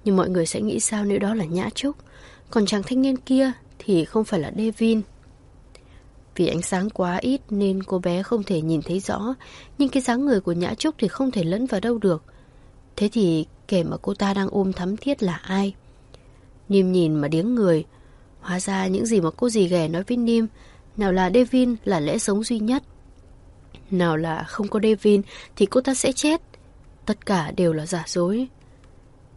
Nhưng mọi người sẽ nghĩ sao nếu đó là Nhã Trúc. Còn chàng thanh niên kia thì không phải là Devin. Vì ánh sáng quá ít nên cô bé không thể nhìn thấy rõ, nhưng cái dáng người của Nhã Trúc thì không thể lẫn vào đâu được. Thế thì kẻ mà cô ta đang ôm thắm thiết là ai? Niêm nhìn mà điếng người, Hóa ra những gì mà cô dì ghẻ nói với Nim, nào là Devin là lẽ sống duy nhất. Nào là không có Devin thì cô ta sẽ chết. Tất cả đều là giả dối.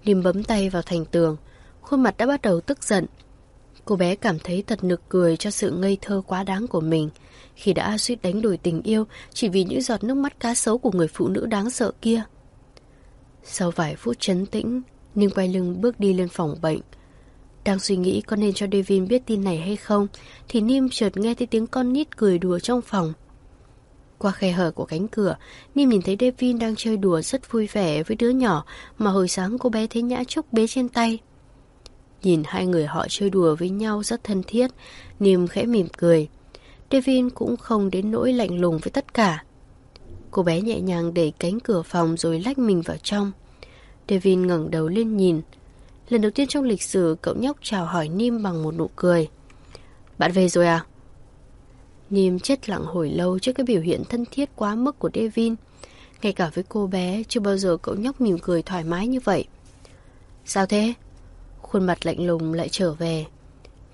Nim bấm tay vào thành tường, khuôn mặt đã bắt đầu tức giận. Cô bé cảm thấy thật nực cười cho sự ngây thơ quá đáng của mình khi đã suýt đánh đổi tình yêu chỉ vì những giọt nước mắt cá sấu của người phụ nữ đáng sợ kia. Sau vài phút chấn tĩnh, Ninh quay lưng bước đi lên phòng bệnh. Đang suy nghĩ có nên cho Devin biết tin này hay không, thì Nim chợt nghe thấy tiếng con nít cười đùa trong phòng. Qua khe hở của cánh cửa, Nim nhìn thấy Devin đang chơi đùa rất vui vẻ với đứa nhỏ mà hồi sáng cô bé thấy Nhã Trúc bế trên tay. Nhìn hai người họ chơi đùa với nhau rất thân thiết, Nim khẽ mỉm cười. Devin cũng không đến nỗi lạnh lùng với tất cả. Cô bé nhẹ nhàng đẩy cánh cửa phòng rồi lách mình vào trong. Devin ngẩng đầu lên nhìn. Lần đầu tiên trong lịch sử cậu nhóc chào hỏi Nim bằng một nụ cười. Bạn về rồi à? Nim chết lặng hồi lâu trước cái biểu hiện thân thiết quá mức của Devin. Ngay cả với cô bé, chưa bao giờ cậu nhóc mỉm cười thoải mái như vậy. Sao thế? Khuôn mặt lạnh lùng lại trở về.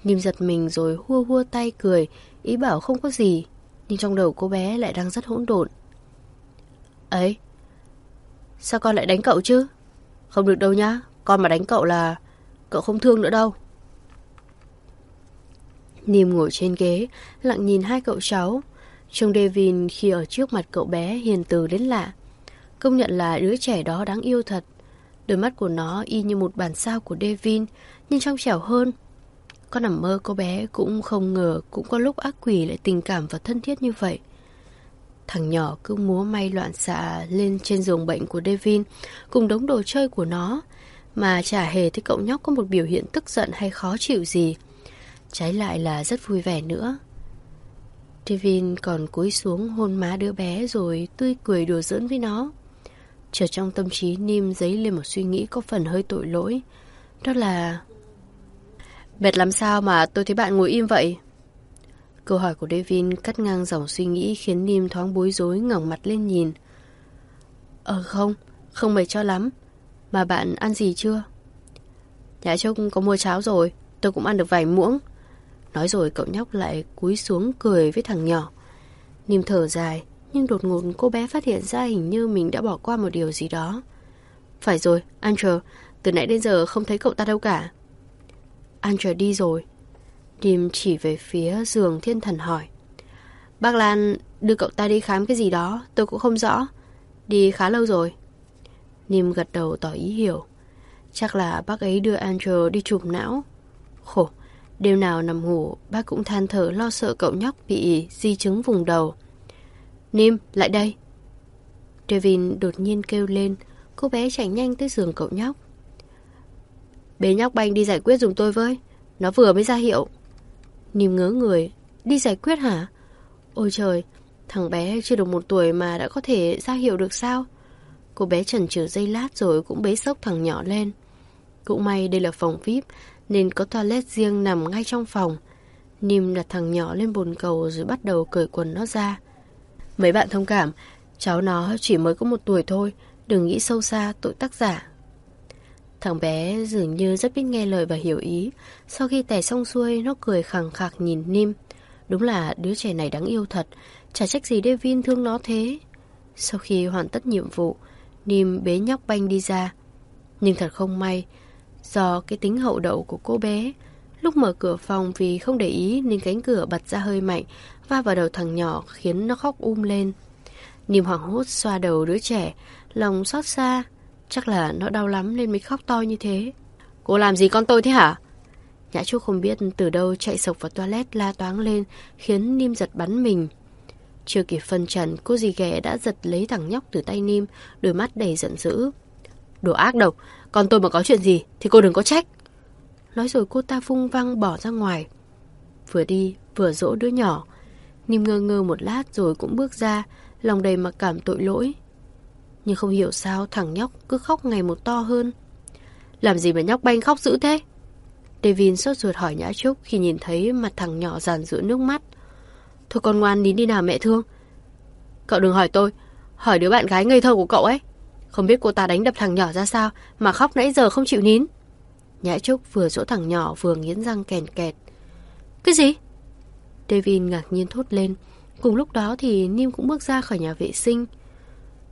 Nim giật mình rồi hua hua tay cười, ý bảo không có gì. Nhưng trong đầu cô bé lại đang rất hỗn độn. Ấy, sao con lại đánh cậu chứ? Không được đâu nhá, con mà đánh cậu là cậu không thương nữa đâu. Nìm ngồi trên ghế, lặng nhìn hai cậu cháu. Trông Devin khi ở trước mặt cậu bé hiền từ đến lạ. Công nhận là đứa trẻ đó đáng yêu thật. Đôi mắt của nó y như một bản sao của Devin, nhưng trong trẻo hơn. Có nằm mơ cô bé cũng không ngờ cũng có lúc ác quỷ lại tình cảm và thân thiết như vậy. Thằng nhỏ cứ múa may loạn xạ lên trên giường bệnh của Devin cùng đống đồ chơi của nó, mà chả hề thấy cậu nhóc có một biểu hiện tức giận hay khó chịu gì. Trái lại là rất vui vẻ nữa. Devin còn cúi xuống hôn má đứa bé rồi tươi cười đùa giỡn với nó. Chợt trong tâm trí Nim dấy lên một suy nghĩ có phần hơi tội lỗi. Đó là... Mệt làm sao mà tôi thấy bạn ngồi im vậy? Câu hỏi của Devin cắt ngang dòng suy nghĩ khiến Nim thoáng bối rối ngẩng mặt lên nhìn. Ờ không, không mệt cho lắm. Mà bạn ăn gì chưa? nhà Trúc có mua cháo rồi, tôi cũng ăn được vài muỗng. Nói rồi cậu nhóc lại cúi xuống cười với thằng nhỏ. Nim thở dài, nhưng đột ngột cô bé phát hiện ra hình như mình đã bỏ qua một điều gì đó. Phải rồi, Andrew, từ nãy đến giờ không thấy cậu ta đâu cả. Andrew đi rồi, Tim chỉ về phía giường thiên thần hỏi. Bác Lan đưa cậu ta đi khám cái gì đó, tôi cũng không rõ. Đi khá lâu rồi. Nim gật đầu tỏ ý hiểu. Chắc là bác ấy đưa Andrew đi chụp não. Khổ, đêm nào nằm ngủ, bác cũng than thở lo sợ cậu nhóc bị di chứng vùng đầu. Nim, lại đây. Trevin đột nhiên kêu lên, cô bé chạy nhanh tới giường cậu nhóc. Bế nhóc banh đi giải quyết dùng tôi với, nó vừa mới ra hiệu. Nim ngớ người. Đi giải quyết hả? Ôi trời Thằng bé chưa được một tuổi mà đã có thể ra hiệu được sao? Cô bé chần chừ giây lát rồi cũng bế sốc thằng nhỏ lên. Cũng may đây là phòng VIP Nên có toilet riêng nằm ngay trong phòng. Nìm đặt thằng nhỏ lên bồn cầu rồi bắt đầu cởi quần nó ra. Mấy bạn thông cảm Cháu nó chỉ mới có một tuổi thôi Đừng nghĩ sâu xa tội tác giả Thằng bé dường như rất biết nghe lời và hiểu ý. Sau khi tè xong xuôi, nó cười khẳng khạc nhìn Nim. Đúng là đứa trẻ này đáng yêu thật. Chả trách gì Devin thương nó thế. Sau khi hoàn tất nhiệm vụ, Nim bế nhóc banh đi ra. Nhưng thật không may, do cái tính hậu đậu của cô bé, lúc mở cửa phòng vì không để ý nên cánh cửa bật ra hơi mạnh, va vào đầu thằng nhỏ khiến nó khóc um lên. Nim hoảng hốt xoa đầu đứa trẻ, lòng xót xa, Chắc là nó đau lắm nên mới khóc to như thế. Cô làm gì con tôi thế hả? Nhã Trúc không biết từ đâu chạy sộc vào toilet la toáng lên khiến Nim giật bắn mình. Chưa kịp phân trần, cô dì ghẻ đã giật lấy thằng nhóc từ tay Nim, đôi mắt đầy giận dữ. Đồ ác độc, con tôi mà có chuyện gì thì cô đừng có trách. Nói rồi cô ta phung văng bỏ ra ngoài. Vừa đi, vừa dỗ đứa nhỏ. Nìm ngơ ngơ một lát rồi cũng bước ra, lòng đầy mặc cảm tội lỗi. Nhưng không hiểu sao thằng nhóc cứ khóc ngày một to hơn. Làm gì mà nhóc banh khóc dữ thế? Devin sốt ruột hỏi Nhã Trúc Khi nhìn thấy mặt thằng nhỏ giàn giữa nước mắt. Thôi con ngoan nín đi nào mẹ thương. Cậu đừng hỏi tôi Hỏi đứa bạn gái ngây thơ của cậu ấy. Không biết cô ta đánh đập thằng nhỏ ra sao Mà khóc nãy giờ không chịu nín. Nhã Trúc vừa dỗ thằng nhỏ vừa nghiến răng kèn kẹt. Cái gì? David ngạc nhiên thốt lên. Cùng lúc đó thì Nim cũng bước ra khỏi nhà vệ sinh.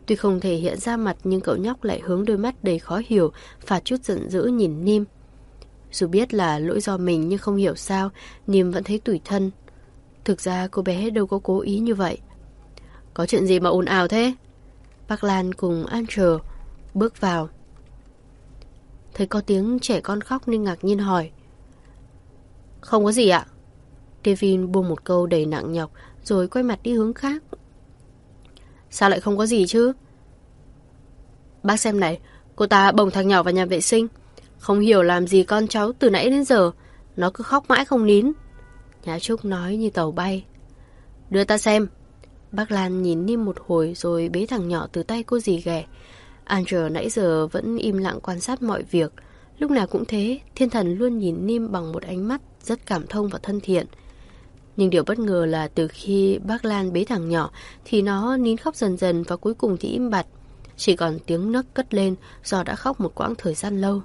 Tuy không thể hiện ra mặt nhưng cậu nhóc lại hướng đôi mắt đầy khó hiểu và chút giận dữ nhìn Nim. Dù biết là lỗi do mình nhưng không hiểu sao, Nim vẫn thấy tủi thân. Thực ra cô bé đâu có cố ý như vậy. Có chuyện gì mà ồn ào thế? Bác Lan cùng Andrew bước vào. Thấy có tiếng trẻ con khóc nên ngạc nhiên hỏi. Không có gì ạ. Devin buông một câu đầy nặng nhọc rồi quay mặt đi hướng khác. Sao lại không có gì chứ? Bác xem này, cô ta bồng thằng nhỏ vào nhà vệ sinh. Không hiểu làm gì con cháu từ nãy đến giờ. Nó cứ khóc mãi không nín. Nhã Trúc nói như tàu bay. Đưa ta xem. Bác Lan nhìn Nim một hồi rồi bế thằng nhỏ từ tay cô dì ghẻ. Andrew nãy giờ vẫn im lặng quan sát mọi việc. Lúc nào cũng thế, thiên thần luôn nhìn Nim bằng một ánh mắt rất cảm thông và thân thiện. Nhưng điều bất ngờ là từ khi bác Lan bế thằng nhỏ thì nó nín khóc dần dần và cuối cùng thì im bặt. Chỉ còn tiếng nấc cất lên do đã khóc một quãng thời gian lâu.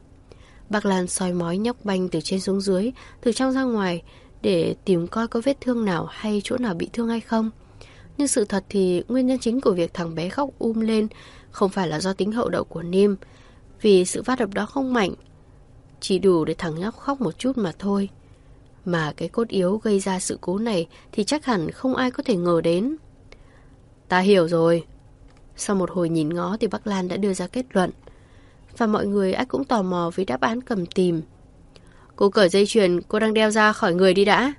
Bác Lan soi mói nhóc banh từ trên xuống dưới, từ trong ra ngoài để tìm coi có vết thương nào hay chỗ nào bị thương hay không. Nhưng sự thật thì nguyên nhân chính của việc thằng bé khóc um lên không phải là do tính hậu đậu của Nim, vì sự phát đập đó không mạnh, chỉ đủ để thằng nhóc khóc một chút mà thôi. Mà cái cốt yếu gây ra sự cố này thì chắc hẳn không ai có thể ngờ đến. Ta hiểu rồi. Sau một hồi nhìn ngó thì bác Lan đã đưa ra kết luận. Và mọi người ai cũng tò mò với đáp án cầm tìm. Cô cởi dây chuyền cô đang đeo ra khỏi người đi đã.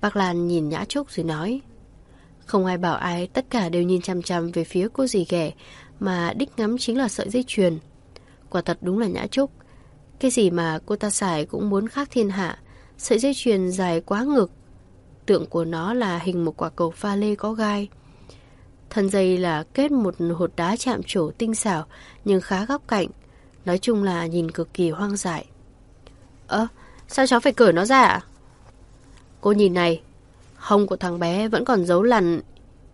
Bác Lan nhìn Nhã Trúc rồi nói. Không ai bảo ai, tất cả đều nhìn chăm chăm về phía cô dì ghẻ, mà đích ngắm chính là sợi dây chuyền. Quả thật đúng là Nhã Trúc. Cái gì mà cô ta xài cũng muốn khác thiên hạ, sợi dây chuyền dài quá ngực. Tượng của nó là hình một quả cầu pha lê có gai. Thân dây là kết một hột đá chạm trổ tinh xảo nhưng khá góc cạnh. Nói chung là nhìn cực kỳ hoang dại. Ơ, sao cháu phải cởi nó ra ạ? Cô nhìn này, hông của thằng bé vẫn còn dấu lằn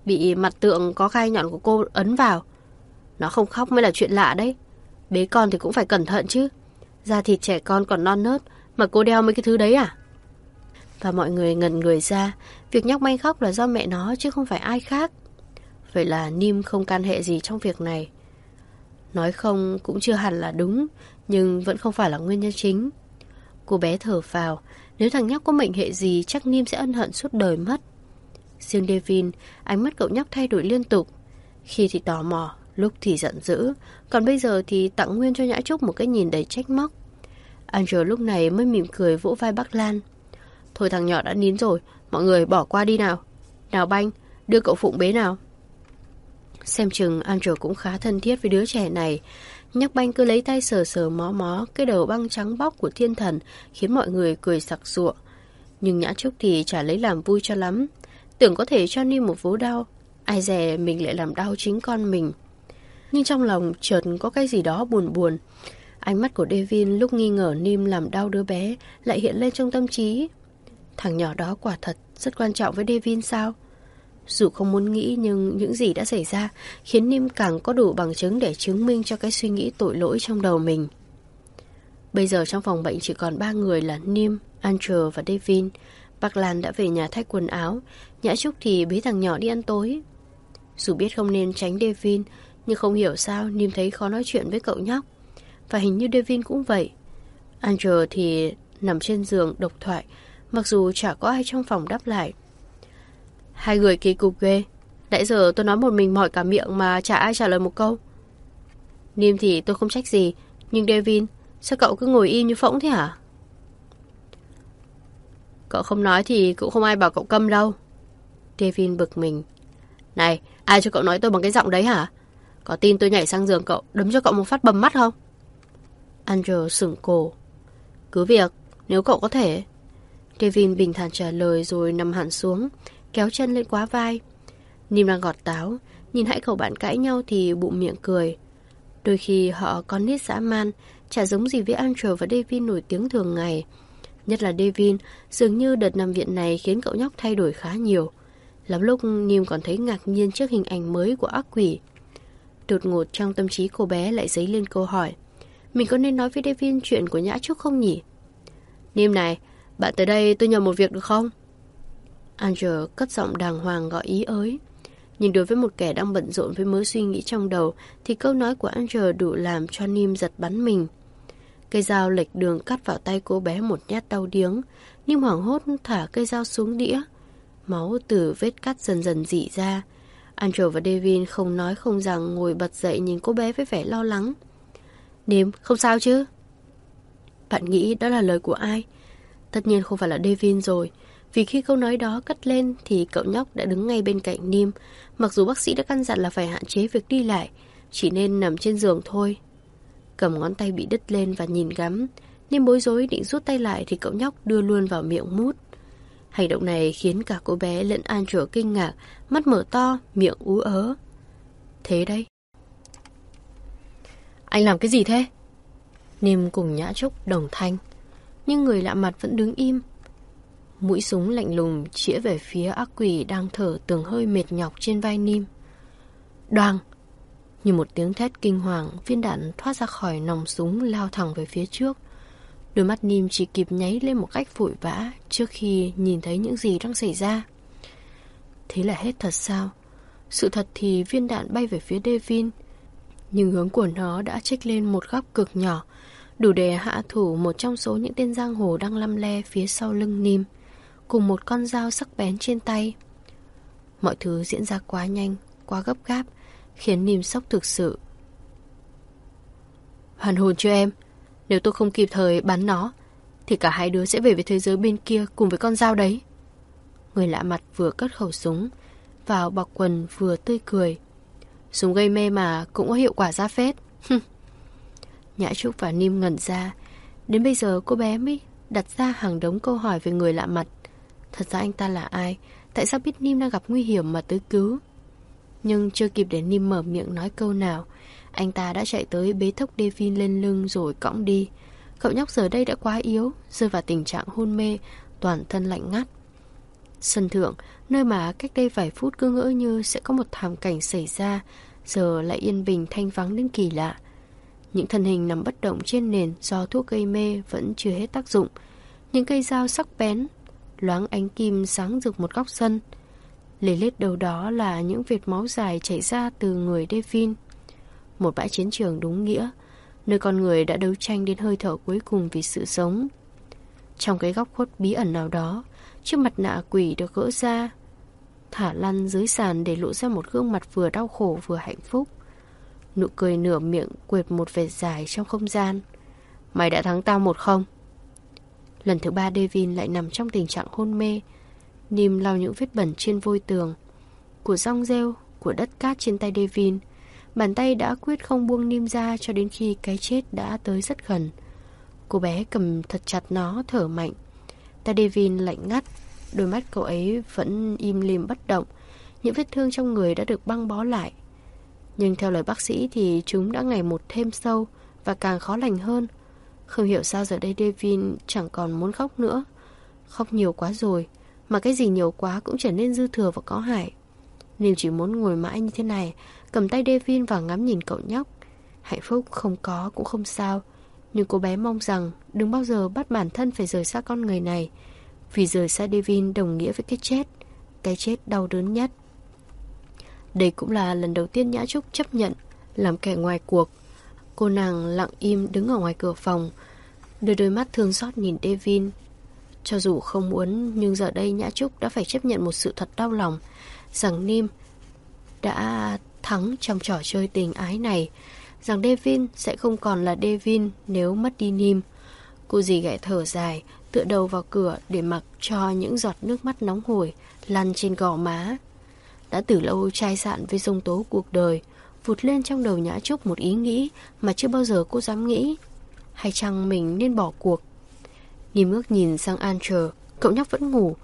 bị mặt tượng có gai nhọn của cô ấn vào. Nó không khóc mới là chuyện lạ đấy. Bế con thì cũng phải cẩn thận chứ. Da thịt trẻ con còn non nớt mà cô đeo mấy cái thứ đấy à? Và mọi người ngần người ra, việc nhóc manh khóc là do mẹ nó chứ không phải ai khác. Vậy là Nim không can hệ gì trong việc này. Nói không cũng chưa hẳn là đúng, nhưng vẫn không phải là nguyên nhân chính. Cô bé thở vào, nếu thằng nhóc có mệnh hệ gì chắc Nim sẽ ân hận suốt đời mất. Riêng Devin, ánh mắt cậu nhóc thay đổi liên tục. Khi thì tò mò, lúc thì giận dữ, còn bây giờ thì tặng nguyên cho Nhã Trúc một cái nhìn đầy trách móc. Angel lúc này mới mỉm cười vỗ vai bác Lan. Thôi thằng nhỏ đã nín rồi, mọi người bỏ qua đi nào. Nào banh, đưa cậu Phụng bế nào. Xem chừng Angel cũng khá thân thiết với đứa trẻ này. Nhóc banh cứ lấy tay sờ sờ mó mó cái đầu băng trắng bóc của thiên thần khiến mọi người cười sặc sụa. Nhưng Nhã Trúc thì chả lấy làm vui cho lắm. Tưởng có thể cho Ni một vố đau. Ai dè mình lại làm đau chính con mình. Nhưng trong lòng chợt có cái gì đó buồn buồn. Ánh mắt của Devin lúc nghi ngờ Nim làm đau đứa bé lại hiện lên trong tâm trí. Thằng nhỏ đó quả thật rất quan trọng với Devin sao? Dù không muốn nghĩ nhưng những gì đã xảy ra khiến Nim càng có đủ bằng chứng để chứng minh cho cái suy nghĩ tội lỗi trong đầu mình. Bây giờ trong phòng bệnh chỉ còn ba người là Nim, Andrew và Devin. Bạc Lan đã về nhà thay quần áo, Nhã Trúc thì bế thằng nhỏ đi ăn tối. Dù biết không nên tránh Devin, nhưng không hiểu sao Nim thấy khó nói chuyện với cậu nhóc. Và hình như Devin cũng vậy. Andrew thì nằm trên giường độc thoại, mặc dù chả có ai trong phòng đáp lại. Hai người kỳ cục ghê. Nãy giờ tôi nói một mình mỏi cả miệng mà chả ai trả lời một câu. Nim thì tôi không trách gì, nhưng Devin, sao cậu cứ ngồi im như phỗng thế hả? Cậu không nói thì cũng không ai bảo cậu câm đâu. Devin bực mình. Này, ai cho cậu nói tôi bằng cái giọng đấy hả? Có tin tôi nhảy sang giường cậu, đấm cho cậu một phát bầm mắt không? Andrew sửng cổ. Cứ việc, nếu cậu có thể. Devin bình thản trả lời rồi nằm hẳn xuống, kéo chân lên quá vai. Nim đang gọt táo, nhìn hai cậu bạn cãi nhau thì bụng miệng cười. Đôi khi họ con nít dã man, chả giống gì với Andrew và Devin nổi tiếng thường ngày. Nhất là Devin, dường như đợt nằm viện này khiến cậu nhóc thay đổi khá nhiều. Lắm lúc Nim còn thấy ngạc nhiên trước hình ảnh mới của ác quỷ. Đột ngột trong tâm trí cô bé lại dấy lên câu hỏi. Mình có nên nói với Devin chuyện của Nhã Trúc không nhỉ? Nim này, Bạn tới đây tôi nhờ một việc được không? Angel cất giọng đàng hoàng gọi ý ới. Nhưng đối với một kẻ đang bận rộn với mớ suy nghĩ trong đầu thì câu nói của Angel đủ làm cho Nim giật bắn mình. Cây dao lệch đường cắt vào tay cô bé một nhát đau điếng. Nim hoảng hốt thả cây dao xuống đĩa. Máu từ vết cắt dần dần dỉ ra. Angel và Devin không nói không rằng ngồi bật dậy nhìn cô bé với vẻ lo lắng. Nim, không sao chứ? Bạn nghĩ đó là lời của ai? Tất nhiên không phải là Devin rồi. Vì khi câu nói đó cắt lên thì cậu nhóc đã đứng ngay bên cạnh Nim. Mặc dù bác sĩ đã căn dặn là phải hạn chế việc đi lại, chỉ nên nằm trên giường thôi. Cầm ngón tay bị đứt lên và nhìn gắm. Nim bối rối định rút tay lại thì cậu nhóc đưa luôn vào miệng mút. Hành động này khiến cả cô bé lẫn Andrew kinh ngạc, mắt mở to, miệng ú ớ. Thế đây. Anh làm cái gì thế? Nim cùng Nhã Trúc đồng thanh. Nhưng người lạ mặt vẫn đứng im, Mũi súng lạnh lùng chĩa về phía ác quỷ đang thở từng hơi mệt nhọc trên vai Nim. Đoàng! Như một tiếng thét kinh hoàng, viên đạn thoát ra khỏi nòng súng lao thẳng về phía trước. Đôi mắt Nim chỉ kịp nháy lên một cách vội vã trước khi nhìn thấy những gì đang xảy ra. Thế là hết thật sao? Sự thật thì viên đạn bay về phía Devin, nhưng hướng của nó đã trích lên một góc cực nhỏ, đủ để hạ thủ một trong số những tên giang hồ đang lăm le phía sau lưng Nim cùng một con dao sắc bén trên tay. Mọi thứ diễn ra quá nhanh, quá gấp gáp, khiến Nim sốc thực sự. Hoàn hồn cho em, nếu tôi không kịp thời bắn nó, thì cả hai đứa sẽ về với thế giới bên kia cùng với con dao đấy. Người lạ mặt vừa cất khẩu súng, vào bọc quần vừa tươi cười. Súng gây mê mà cũng có hiệu quả ra phết. Nhã Trúc và Nim ngẩn ra. Đến bây giờ cô bé mới đặt ra hàng đống câu hỏi về người lạ mặt. Thật ra anh ta là ai Tại sao biết Nim đang gặp nguy hiểm mà tới cứu Nhưng chưa kịp để Nim mở miệng nói câu nào, Anh ta đã chạy tới bế thốc Devin lên lưng rồi cõng đi Cậu nhóc giờ đây đã quá yếu, Rơi vào tình trạng hôn mê, Toàn thân lạnh ngắt Sân thượng Nơi mà cách đây vài phút cứ ngỡ như Sẽ có một thảm cảnh xảy ra Giờ lại yên bình thanh vắng đến kỳ lạ Những thân hình nằm bất động trên nền Do thuốc gây mê vẫn chưa hết tác dụng Những cây dao sắc bén loáng ánh kim sáng rực một góc sân. Lê lết đầu đó là những vệt máu dài chảy ra từ người Devin. Một bãi chiến trường đúng nghĩa, nơi con người đã đấu tranh đến hơi thở cuối cùng vì sự sống. Trong cái góc khuất bí ẩn nào đó, chiếc mặt nạ quỷ được gỡ ra, thả lăn dưới sàn để lộ ra một gương mặt vừa đau khổ vừa hạnh phúc. Nụ cười nửa miệng quệt một vệt dài trong không gian. Mày đã thắng tao một không? Lần thứ ba Devin lại nằm trong tình trạng hôn mê Nim lau những vết bẩn trên vôi tường Của rong rêu Của đất cát trên tay Devin Bàn tay đã quyết không buông Nim ra Cho đến khi cái chết đã tới rất gần Cô bé cầm thật chặt nó Thở mạnh Tay Devin lạnh ngắt Đôi mắt cậu ấy vẫn im lìm bất động Những vết thương trong người đã được băng bó lại Nhưng theo lời bác sĩ thì chúng đã ngày một thêm sâu Và càng khó lành hơn không hiểu sao giờ đây Devin chẳng còn muốn khóc nữa. Khóc nhiều quá rồi, mà cái gì nhiều quá cũng trở nên dư thừa và có hại. Niềm chỉ muốn ngồi mãi như thế này, cầm tay Devin và ngắm nhìn cậu nhóc. Hạnh phúc không có cũng không sao, nhưng cô bé mong rằng đừng bao giờ bắt bản thân phải rời xa con người này. Vì rời xa Devin đồng nghĩa với cái chết, cái chết đau đớn nhất. Đây cũng là lần đầu tiên Nhã Trúc chấp nhận làm kẻ ngoài cuộc Cô nàng lặng im đứng ở ngoài cửa phòng Đưa đôi mắt thương xót nhìn Devin Cho dù không muốn Nhưng giờ đây Nhã Trúc đã phải chấp nhận một sự thật đau lòng Rằng Nim đã thắng trong trò chơi tình ái này Rằng Devin sẽ không còn là Devin nếu mất đi Nim Cô dì ghẻ thở dài Tựa đầu vào cửa để mặc cho những giọt nước mắt nóng hổi Lăn trên gò má Đã từ lâu chai sạn với dông tố cuộc đời vụt lên trong đầu Nhã Trúc một ý nghĩ mà chưa bao giờ cô dám nghĩ. Hay chăng mình nên bỏ cuộc? Nim ước nhìn sang Andrew, cậu nhóc vẫn ngủ.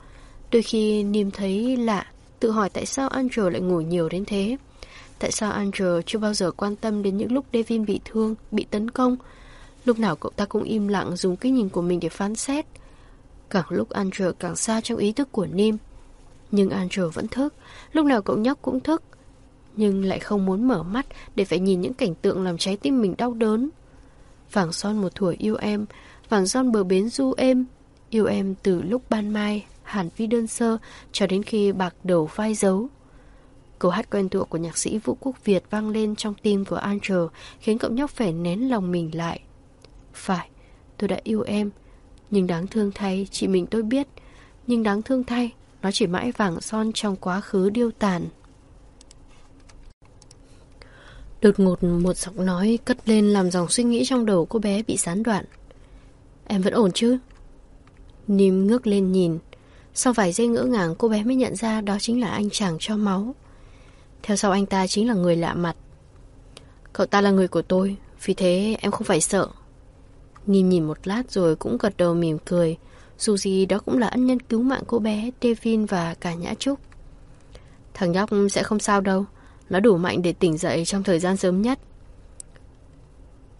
Đôi khi Nim thấy lạ, tự hỏi tại sao Andrew lại ngủ nhiều đến thế. Tại sao Andrew chưa bao giờ quan tâm đến những lúc Devin bị thương, bị tấn công. Lúc nào cậu ta cũng im lặng dùng cái nhìn của mình để phán xét. Càng lúc Andrew càng xa trong ý thức của Nim. Nhưng Andrew vẫn thức, lúc nào cậu nhóc cũng thức nhưng lại không muốn mở mắt để phải nhìn những cảnh tượng làm trái tim mình đau đớn. Vàng son một thuở yêu em, vàng son bờ bến du êm, Yêu em từ lúc ban mai, hàn vi đơn sơ, cho đến khi bạc đầu vai dấu. Câu hát quen thuộc của nhạc sĩ Vũ Quốc Việt vang lên trong tim của Angel, khiến cậu nhóc phải nén lòng mình lại. Phải, tôi đã yêu em, nhưng đáng thương thay, chị mình tôi biết, nhưng đáng thương thay, nó chỉ mãi vàng son trong quá khứ điêu tàn. Đột ngột một giọng nói cất lên làm dòng suy nghĩ trong đầu cô bé bị gián đoạn. Em vẫn ổn chứ? Nim ngước lên nhìn. Sau vài giây ngỡ ngàng cô bé mới nhận ra đó chính là anh chàng cho máu. Theo sau anh ta chính là người lạ mặt. Cậu ta là người của tôi, vì thế em không phải sợ. Nhìn nhìn một lát rồi cũng gật đầu mỉm cười. Dù gì đó cũng là ân nhân cứu mạng cô bé, Devin và cả Nhã Trúc. Thằng nhóc sẽ không sao đâu. Nó đủ mạnh để tỉnh dậy trong thời gian sớm nhất.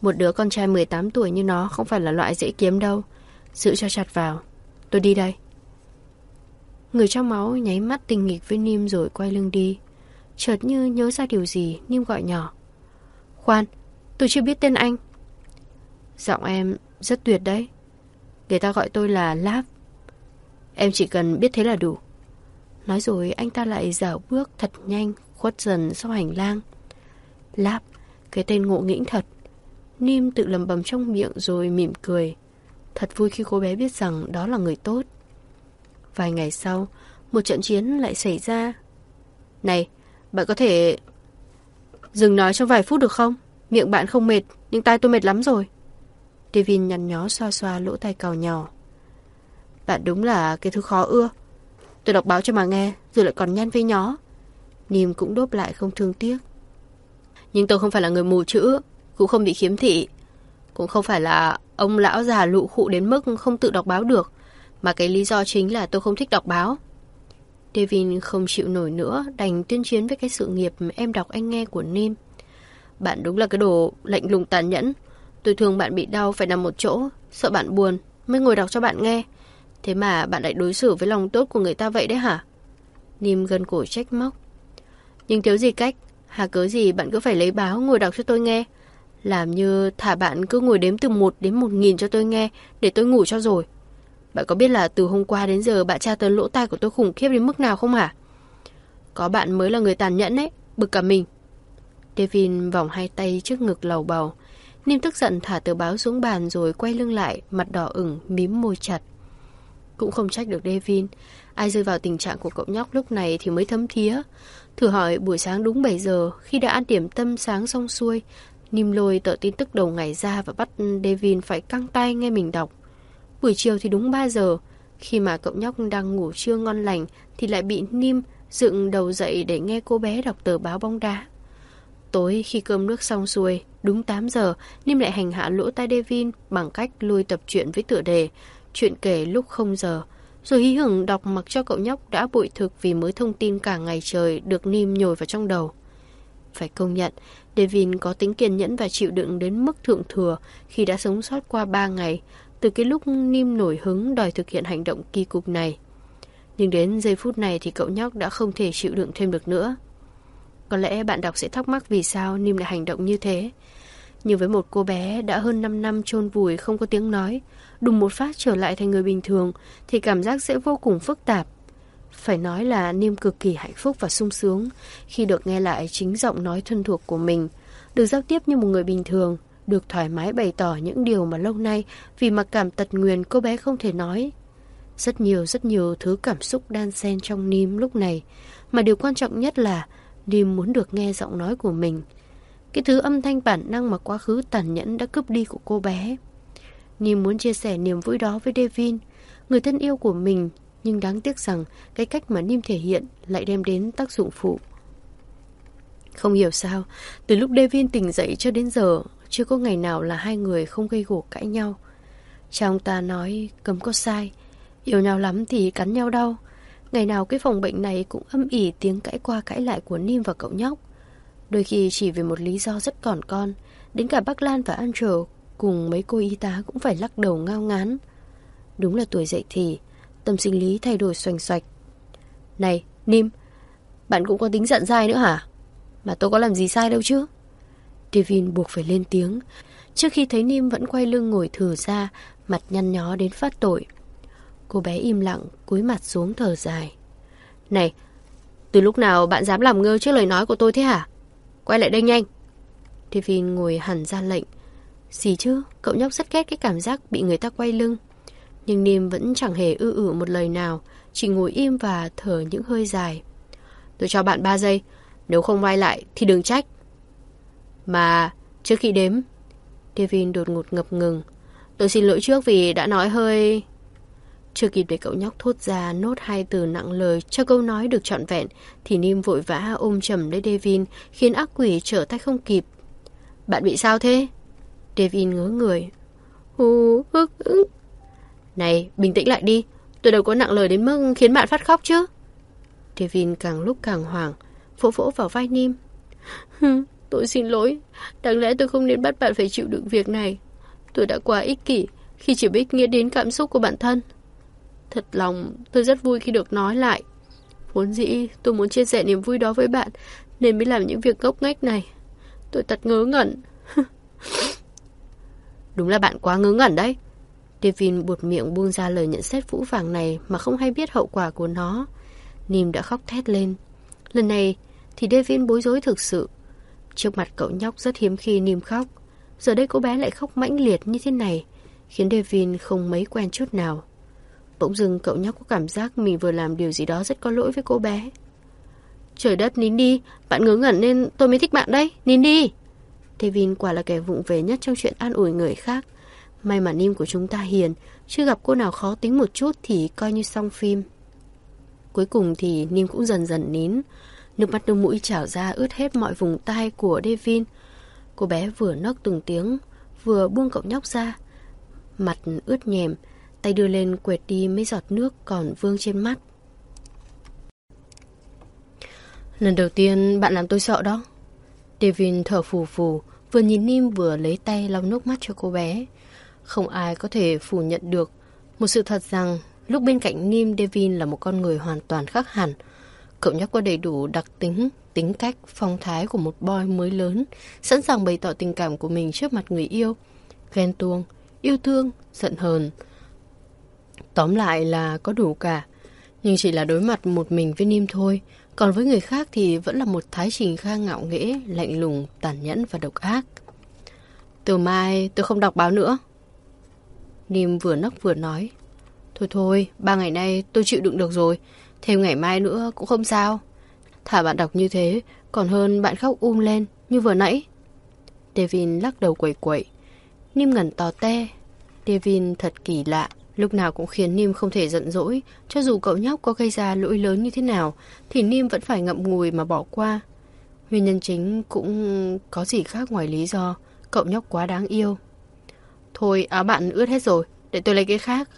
Một đứa con trai 18 tuổi như nó không phải là loại dễ kiếm đâu. Giữ cho chặt vào. Tôi đi đây. Người trong máu nháy mắt tình nghịch với Nim rồi quay lưng đi. Chợt như nhớ ra điều gì, Nim gọi nhỏ. Khoan, tôi chưa biết tên anh. Giọng em rất tuyệt đấy. Người ta gọi tôi là Láp. Em chỉ cần biết thế là đủ. Nói rồi anh ta lại dạo bước thật nhanh khuất dần sau hành lang. Láp, cái tên ngộ nghĩnh thật. Nim tự lầm bầm trong miệng rồi mỉm cười. Thật vui khi cô bé biết rằng đó là người tốt. Vài ngày sau, một trận chiến lại xảy ra. Này, bạn có thể dừng nói trong vài phút được không? Miệng bạn không mệt, nhưng tai tôi mệt lắm rồi. Devin nhăn nhó xoa xoa lỗ tai cào nhỏ. Bạn đúng là cái thứ khó ưa. Tôi đọc báo cho mà nghe, rồi lại còn nhăn với nhó. Nìm cũng đốp lại không thương tiếc. Nhưng tôi không phải là người mù chữ, cũng không bị khiếm thị. Cũng không phải là ông lão già lụ khụ đến mức không tự đọc báo được, mà cái lý do chính là tôi không thích đọc báo. Devin không chịu nổi nữa, đành tuyên chiến với cái sự nghiệp em đọc anh nghe của Nim. Bạn đúng là cái đồ lạnh lùng tàn nhẫn. Tôi thường bạn bị đau phải nằm một chỗ, sợ bạn buồn, mới ngồi đọc cho bạn nghe. Thế mà bạn lại đối xử với lòng tốt của người ta vậy đấy hả? Nim gần cổ trách móc. Nhưng thiếu gì cách, hà cớ gì bạn cứ phải lấy báo ngồi đọc cho tôi nghe. Làm như thả bạn cứ ngồi đếm từ 1 đến 1 nghìn cho tôi nghe, để tôi ngủ cho rồi. Bạn có biết là từ hôm qua đến giờ bạn tra tấn lỗ tai của tôi khủng khiếp đến mức nào không hả? Có bạn mới là người tàn nhẫn ấy, bực cả mình. Devin vòng hai tay trước ngực lầu bầu. Nim tức giận thả tờ báo xuống bàn rồi quay lưng lại, mặt đỏ ửng, mím môi chặt. Cũng không trách được Devin. Ai rơi vào tình trạng của cậu nhóc lúc này thì mới thấm thía. Thử hỏi buổi sáng đúng 7 giờ, khi đã ăn điểm tâm sáng xong xuôi, Nim lôi tờ tin tức đầu ngày ra và bắt Devin phải căng tay nghe mình đọc. Buổi chiều thì đúng 3 giờ, khi mà cậu nhóc đang ngủ trưa ngon lành thì lại bị Nim dựng đầu dậy để nghe cô bé đọc tờ báo bóng đá. Tối khi cơm nước xong xuôi, đúng 8 giờ, Nim lại hành hạ lỗ tai Devin bằng cách lôi tập truyện với tựa đề, chuyện kể lúc không giờ, rồi hí hửng đọc mặc cho cậu nhóc đã bội thực vì mới thông tin cả ngày trời được Nim nhồi vào trong đầu. Phải công nhận, Devin có tính kiên nhẫn và chịu đựng đến mức thượng thừa khi đã sống sót qua 3 ngày, từ cái lúc Nim nổi hứng đòi thực hiện hành động kỳ cục này. Nhưng đến giây phút này thì cậu nhóc đã không thể chịu đựng thêm được nữa. Có lẽ bạn đọc sẽ thắc mắc vì sao Nim lại hành động như thế. Như với một cô bé đã hơn 5 năm chôn vùi không có tiếng nói, đùng một phát trở lại thành người bình thường thì cảm giác sẽ vô cùng phức tạp. Phải nói là Nim cực kỳ hạnh phúc và sung sướng khi được nghe lại chính giọng nói thân thuộc của mình, được giao tiếp như một người bình thường, được thoải mái bày tỏ những điều mà lâu nay vì mặc cảm tật nguyền cô bé không thể nói. Rất nhiều rất nhiều thứ cảm xúc đan xen trong Nim lúc này, mà điều quan trọng nhất là Nim muốn được nghe giọng nói của mình. Cái thứ âm thanh bản năng mà quá khứ tàn nhẫn đã cướp đi của cô bé. Nim muốn chia sẻ niềm vui đó với Devin, người thân yêu của mình, nhưng đáng tiếc rằng cái cách mà Nim thể hiện lại đem đến tác dụng phụ. Không hiểu sao, từ lúc Devin tỉnh dậy cho đến giờ, chưa có ngày nào là hai người không gây gổ cãi nhau. Cha ông ta nói cấm có sai, yêu nhau lắm thì cắn nhau đau. Ngày nào cái phòng bệnh này cũng âm ỉ tiếng cãi qua cãi lại của Nim và cậu nhóc. Đôi khi chỉ vì một lý do rất còn con, đến cả bác Lan và Andrew cùng mấy cô y tá cũng phải lắc đầu ngao ngán. Đúng là tuổi dậy thì, tâm sinh lý thay đổi xoành xoạch. Này, Nim, bạn cũng có tính giận dai nữa hả? Mà tôi có làm gì sai đâu chứ? Kevin buộc phải lên tiếng, trước khi thấy Nim vẫn quay lưng ngồi thử ra, mặt nhăn nhó đến phát tội. Cô bé im lặng, cúi mặt xuống thở dài. Này, từ lúc nào bạn dám làm ngơ trước lời nói của tôi thế hả? Quay lại đây nhanh. Kevin ngồi hẳn ra lệnh. Gì chứ, cậu nhóc rất ghét cái cảm giác bị người ta quay lưng. Nhưng Nim vẫn chẳng hề ư ử một lời nào, chỉ ngồi im và thở những hơi dài. Tôi cho bạn 3 giây, nếu không quay lại thì đừng trách. Mà trước khi đếm, Devin đột ngột ngập ngừng. Tôi xin lỗi trước vì đã nói hơi... Chưa kịp để cậu nhóc thốt ra nốt hai từ nặng lời cho câu nói được trọn vẹn, thì Nim vội vã ôm chầm lấy Devin, khiến ác quỷ trở tay không kịp. Bạn bị sao thế? Devin ngớ người. Hú hức, ứng Này, bình tĩnh lại đi. Tôi đâu có nặng lời đến mức khiến bạn phát khóc chứ. Devin càng lúc càng hoảng, vỗ vỗ vào vai Nim tôi xin lỗi. Đáng lẽ tôi không nên bắt bạn phải chịu đựng việc này. Tôi đã quá ích kỷ khi chỉ biết nghĩ đến cảm xúc của bản thân. Thật lòng, tôi rất vui khi được nói lại. Vốn dĩ, tôi muốn chia sẻ niềm vui đó với bạn, nên mới làm những việc gốc nghếch này. Tôi thật ngớ ngẩn. Đúng là bạn quá ngớ ngẩn đấy. Devin buột miệng buông ra lời nhận xét vũ vàng này mà không hay biết hậu quả của nó. Nìm đã khóc thét lên. Lần này thì Devin bối rối thực sự. Trước mặt cậu nhóc rất hiếm khi Nim khóc. Giờ đây cô bé lại khóc mãnh liệt như thế này, khiến Devin không mấy quen chút nào. Bỗng dưng cậu nhóc có cảm giác mình vừa làm điều gì đó rất có lỗi với cô bé. Trời đất nín đi, bạn ngớ ngẩn nên tôi mới thích bạn đấy. nín đi. Devin quả là kẻ vụng về nhất trong chuyện an ủi người khác. May mà Nim của chúng ta hiền, chưa gặp cô nào khó tính một chút thì coi như xong phim. Cuối cùng thì Nim cũng dần dần nín. Nước mắt nước mũi trào ra ướt hết mọi vùng tai của Devin. Cô bé vừa nấc từng tiếng, vừa buông cậu nhóc ra. Mặt ướt nhèm, tay đưa lên quệt đi mấy giọt nước còn vương trên mắt. Lần đầu tiên bạn làm tôi sợ đó. Devin thở phù phù, vừa nhìn Nim vừa lấy tay lau nước mắt cho cô bé. Không ai có thể phủ nhận được một sự thật rằng lúc bên cạnh Nim Devin là một con người hoàn toàn khác hẳn. Cậu nhóc có đầy đủ đặc tính, tính cách, phong thái của một boy mới lớn, sẵn sàng bày tỏ tình cảm của mình trước mặt người yêu. Ghen tuông, yêu thương, giận hờn. Tóm lại là có đủ cả. Nhưng chỉ là đối mặt một mình với Nim thôi. Còn với người khác thì vẫn là một thái trình kha ngạo nghễ, lạnh lùng, tàn nhẫn và độc ác. Từ mai tôi không đọc báo nữa. Nim vừa nấc vừa nói. Thôi thôi, ba ngày nay tôi chịu đựng được rồi. Thêm ngày mai nữa cũng không sao. Thả bạn đọc như thế, còn hơn bạn khóc um lên như vừa nãy. Devin lắc đầu quẩy quẩy. Nim ngẩn tò te. Devin thật kỳ lạ. Lúc nào cũng khiến Nim không thể giận dỗi, cho dù cậu nhóc có gây ra lỗi lớn như thế nào, thì Nim vẫn phải ngậm ngùi mà bỏ qua. Nguyên nhân chính cũng có gì khác ngoài lý do, cậu nhóc quá đáng yêu. Thôi, áo bạn ướt hết rồi, để tôi lấy cái khác.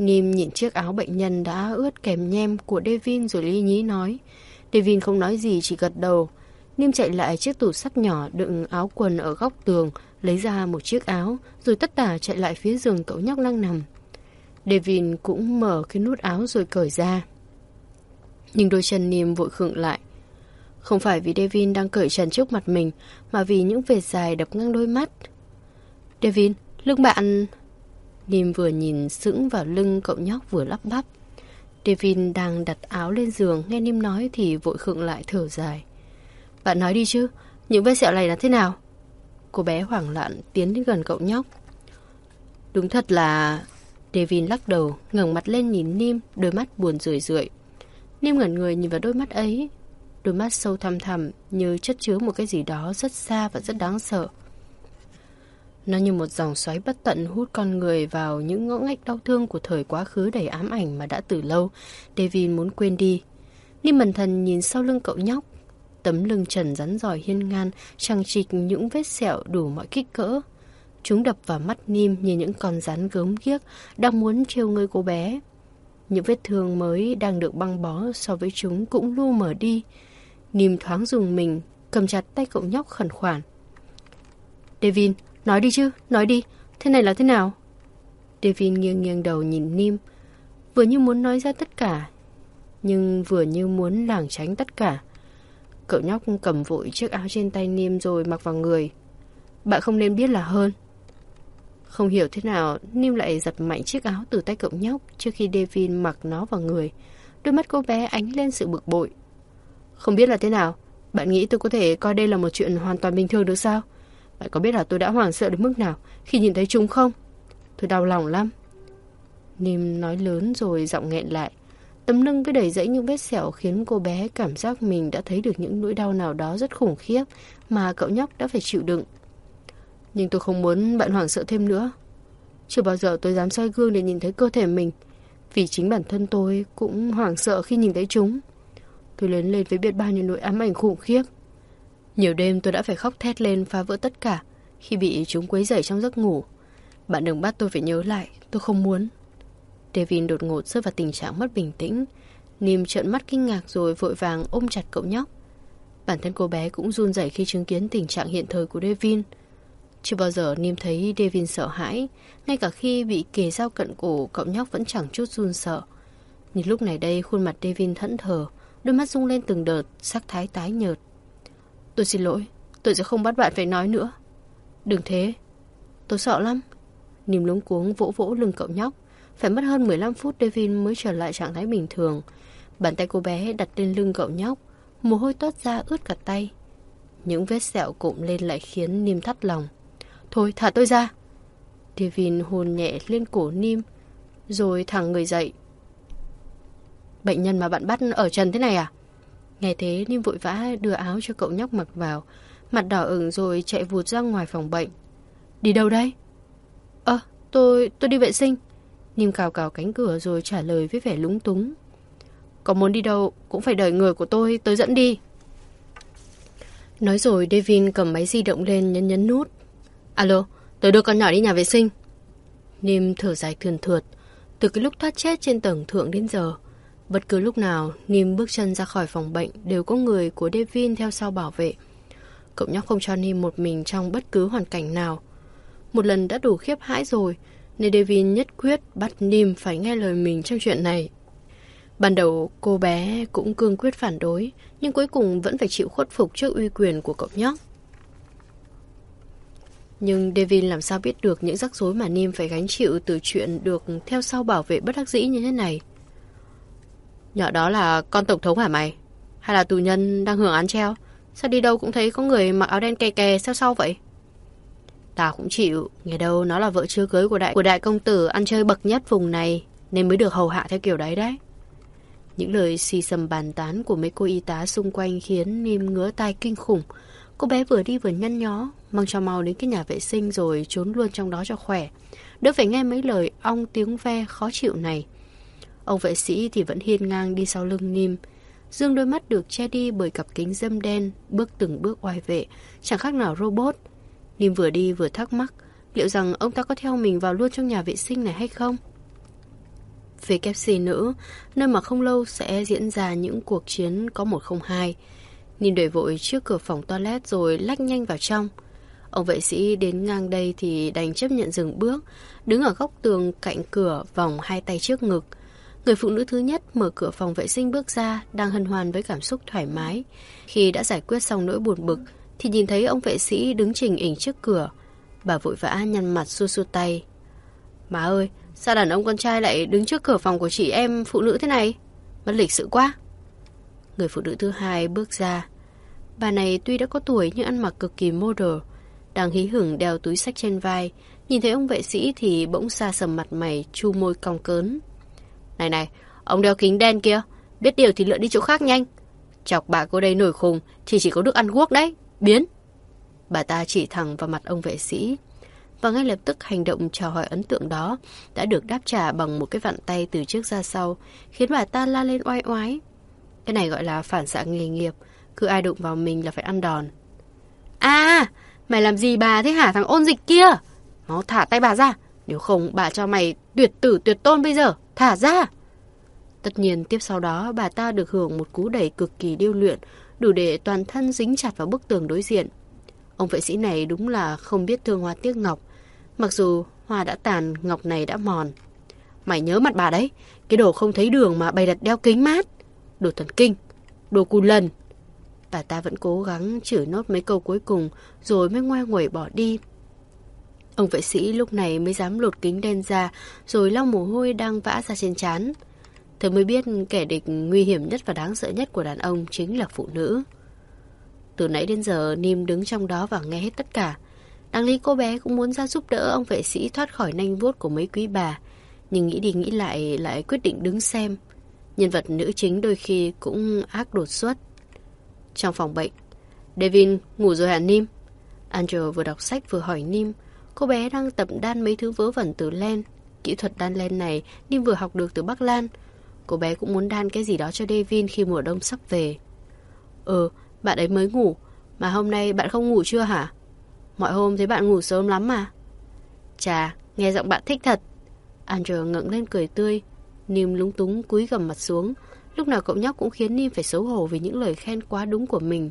Nim nhìn chiếc áo bệnh nhân đã ướt kèm nhem của Devin rồi lý nhí nói. Devin không nói gì chỉ gật đầu. Nim chạy lại chiếc tủ sắt nhỏ đựng áo quần ở góc tường, lấy ra một chiếc áo, rồi tất tả chạy lại phía giường cậu nhóc đang nằm. Devin cũng mở cái nút áo rồi cởi ra. Nhưng đôi chân Nim vội khựng lại. Không phải vì Devin đang cởi trần trước mặt mình, mà vì những vệt dài đập ngang đôi mắt. Devin, lưng bạn... Nim vừa nhìn sững vào lưng cậu nhóc vừa lắp bắp. Devin đang đặt áo lên giường, nghe Nim nói thì vội khựng lại thở dài. Bạn nói đi chứ, những vết sẹo này là thế nào? Cô bé hoảng loạn tiến đến gần cậu nhóc. Đúng thật là Devin lắc đầu, ngẩng mặt lên nhìn Nim, đôi mắt buồn rười rượi. Nim ngẩn người nhìn vào đôi mắt ấy. Đôi mắt sâu thăm thẳm như chất chứa một cái gì đó rất xa và rất đáng sợ. Nó như một dòng xoáy bất tận hút con người vào những ngõ ngách đau thương của thời quá khứ đầy ám ảnh mà đã từ lâu. Devin muốn quên đi. Ni mần thần nhìn sau lưng cậu nhóc. Tấm lưng trần rắn giỏi hiên ngang, trang trịch những vết sẹo đủ mọi kích cỡ. Chúng đập vào mắt Nim như những con rắn gớm ghiếc đang muốn trêu ngươi cô bé. Những vết thương mới đang được băng bó so với chúng cũng lu mở đi. Nim thoáng dùng mình, cầm chặt tay cậu nhóc khẩn khoản. Devin, nói đi chứ, nói đi, thế này là thế nào? Devin nghiêng nghiêng đầu nhìn Nim, vừa như muốn nói ra tất cả, nhưng vừa như muốn lảng tránh tất cả. Cậu nhóc cầm vội chiếc áo trên tay Nim rồi mặc vào người. Bạn không nên biết là hơn. Không hiểu thế nào, Nim lại giật mạnh chiếc áo từ tay cậu nhóc trước khi Devin mặc nó vào người. Đôi mắt cô bé ánh lên sự bực bội. Không biết là thế nào, bạn nghĩ tôi có thể coi đây là một chuyện hoàn toàn bình thường được sao? Bạn có biết là tôi đã hoảng sợ đến mức nào khi nhìn thấy chúng không? Tôi đau lòng lắm. Nìm nói lớn rồi giọng nghẹn lại. Tấm lưng với đầy dẫy những vết sẹo khiến cô bé cảm giác mình đã thấy được những nỗi đau nào đó rất khủng khiếp mà cậu nhóc đã phải chịu đựng. Nhưng tôi không muốn bạn hoảng sợ thêm nữa. Chưa bao giờ tôi dám soi gương để nhìn thấy cơ thể mình. Vì chính bản thân tôi cũng hoảng sợ khi nhìn thấy chúng. Tôi lớn lên với biết bao nhiêu nỗi ám ảnh khủng khiếp. Nhiều đêm tôi đã phải khóc thét lên phá vỡ tất cả khi bị chúng quấy rầy trong giấc ngủ. Bạn đừng bắt tôi phải nhớ lại, tôi không muốn. Devin đột ngột rơi vào tình trạng mất bình tĩnh. Niềm trợn mắt kinh ngạc rồi vội vàng ôm chặt cậu nhóc. Bản thân cô bé cũng run rẩy khi chứng kiến tình trạng hiện thời của Devin. Chưa bao giờ Nim thấy Devin sợ hãi, ngay cả khi bị kề dao cận cổ cậu nhóc vẫn chẳng chút run sợ. Nhìn lúc này đây khuôn mặt Devin thẫn thờ, đôi mắt rung lên từng đợt, sắc thái tái nhợt. Tôi xin lỗi, tôi sẽ không bắt bạn phải nói nữa. Đừng thế, tôi sợ lắm. Nìm lúng cuống vỗ vỗ lưng cậu nhóc. Phải mất hơn 15 phút Devin mới trở lại trạng thái bình thường. Bàn tay cô bé đặt lên lưng cậu nhóc, mồ hôi toát ra ướt cả tay. Những vết sẹo cụm lên lại khiến Nim thắt lòng. Thôi thả tôi ra. Devin hôn nhẹ lên cổ Nim, rồi thẳng người dậy. Bệnh nhân mà bạn bắt ở trần thế này à? Nghe thế Nim vội vã đưa áo cho cậu nhóc mặc vào, mặt đỏ ửng rồi chạy vụt ra ngoài phòng bệnh. Đi đâu đây? Ơ, tôi, tôi đi vệ sinh. Nim cào cào cánh cửa rồi trả lời với vẻ lúng túng. Có muốn đi đâu cũng phải đợi người của tôi tới dẫn đi. Nói rồi Devin cầm máy di động lên nhấn nhấn nút. Alo, tôi đưa con nhỏ đi nhà vệ sinh. Nim thở dài thườn thượt. Từ cái lúc thoát chết trên tầng thượng đến giờ, bất cứ lúc nào Nim bước chân ra khỏi phòng bệnh đều có người của Devin theo sau bảo vệ. Cậu nhóc không cho Nim một mình trong bất cứ hoàn cảnh nào. Một lần đã đủ khiếp hãi rồi, nên Devin nhất quyết bắt Nim phải nghe lời mình trong chuyện này. Ban đầu cô bé cũng cương quyết phản đối, nhưng cuối cùng vẫn phải chịu khuất phục trước uy quyền của cậu nhóc. Nhưng Devin làm sao biết được những rắc rối mà Nim phải gánh chịu từ chuyện được theo sau bảo vệ bất đắc dĩ như thế này. Nhỏ đó là con tổng thống hả mày? Hay là tù nhân đang hưởng án treo? Sao đi đâu cũng thấy có người mặc áo đen kè kè sau sau vậy? Tao cũng chịu, nghe đâu nó là vợ chưa cưới của đại của đại công tử ăn chơi bậc nhất vùng này, nên mới được hầu hạ theo kiểu đấy đấy. Những lời xì xầm bàn tán của mấy cô y tá xung quanh khiến Nim ngứa tai kinh khủng. Cô bé vừa đi vừa nhăn nhó, mang cho mau đến cái nhà vệ sinh rồi trốn luôn trong đó cho khỏe. Đỡ phải nghe mấy lời ong tiếng ve khó chịu này. Ông vệ sĩ thì vẫn hiên ngang đi sau lưng Nim. Dương đôi mắt được che đi bởi cặp kính dâm đen, bước từng bước oai vệ, chẳng khác nào robot. Nim vừa đi vừa thắc mắc, liệu rằng ông ta có theo mình vào luôn trong nhà vệ sinh này hay không? Về kép xì nữ, nơi mà không lâu sẽ diễn ra những cuộc chiến có 102. Nim đẩy vội trước cửa phòng toilet rồi lách nhanh vào trong. Ông vệ sĩ đến ngang đây thì đành chấp nhận dừng bước, đứng ở góc tường cạnh cửa vòng hai tay trước ngực. Người phụ nữ thứ nhất mở cửa phòng vệ sinh bước ra, đang hân hoan với cảm xúc thoải mái. Khi đã giải quyết xong nỗi buồn bực, thì nhìn thấy ông vệ sĩ đứng trình ảnh trước cửa. Bà vội vã nhăn mặt xua xua tay. Má ơi, sao đàn ông con trai lại đứng trước cửa phòng của chị em phụ nữ thế này? Mất lịch sự quá. Người phụ nữ thứ hai bước ra. Bà này tuy đã có tuổi nhưng ăn mặc cực kỳ model. Đang hí hửng đeo túi sách trên vai. Nhìn thấy ông vệ sĩ thì bỗng xa sầm mặt mày, chu môi cong cớn. Này này, ông đeo kính đen kia. Biết điều thì lượn đi chỗ khác nhanh. Chọc bà cô đây nổi khùng thì chỉ có được ăn guốc đấy. Biến! Bà ta chỉ thẳng vào mặt ông vệ sĩ. Và ngay lập tức hành động chào hỏi ấn tượng đó đã được đáp trả bằng một cái vặn tay từ trước ra sau, khiến bà ta la lên oai oái. Cái này gọi là phản xạ nghề nghiệp, cứ ai đụng vào mình là phải ăn đòn. À, mày làm gì bà thế hả thằng ôn dịch kia? Nó thả tay bà ra, nếu không bà cho mày tuyệt tử tuyệt tôn bây giờ, thả ra. Tất nhiên tiếp sau đó bà ta được hưởng một cú đẩy cực kỳ điêu luyện, đủ để toàn thân dính chặt vào bức tường đối diện. Ông vệ sĩ này đúng là không biết thương hoa tiếc ngọc, mặc dù hoa đã tàn, ngọc này đã mòn. Mày nhớ mặt bà đấy, cái đồ không thấy đường mà bày đặt đeo kính mát. Đồ thần kinh, đồ cù lần. Bà ta vẫn cố gắng chửi nốt mấy câu cuối cùng rồi mới ngoe nguẩy bỏ đi. Ông vệ sĩ lúc này mới dám lột kính đen ra rồi lau mồ hôi đang vã ra trên trán. Thế mới biết kẻ địch nguy hiểm nhất và đáng sợ nhất của đàn ông chính là phụ nữ. Từ nãy đến giờ Nim đứng trong đó và nghe hết tất cả. Đáng lý cô bé cũng muốn ra giúp đỡ ông vệ sĩ thoát khỏi nanh vuốt của mấy quý bà. Nhưng nghĩ đi nghĩ lại lại quyết định đứng xem. Nhân vật nữ chính đôi khi cũng ác đột xuất. Trong phòng bệnh, Devin ngủ rồi hả Nim? Andrew vừa đọc sách vừa hỏi Nim. Cô bé đang tập đan mấy thứ vớ vẩn từ len. Kỹ thuật đan len này Nim vừa học được từ Bắc Lan. Cô bé cũng muốn đan cái gì đó cho Devin khi mùa đông sắp về. Ừ, bạn ấy mới ngủ. Mà hôm nay bạn không ngủ chưa hả? Mọi hôm thấy bạn ngủ sớm lắm mà. Chà, nghe giọng bạn thích thật. Andrew ngẩng lên cười tươi. Nim lúng túng cúi gầm mặt xuống. Lúc nào cậu nhóc cũng khiến Nim phải xấu hổ vì những lời khen quá đúng của mình.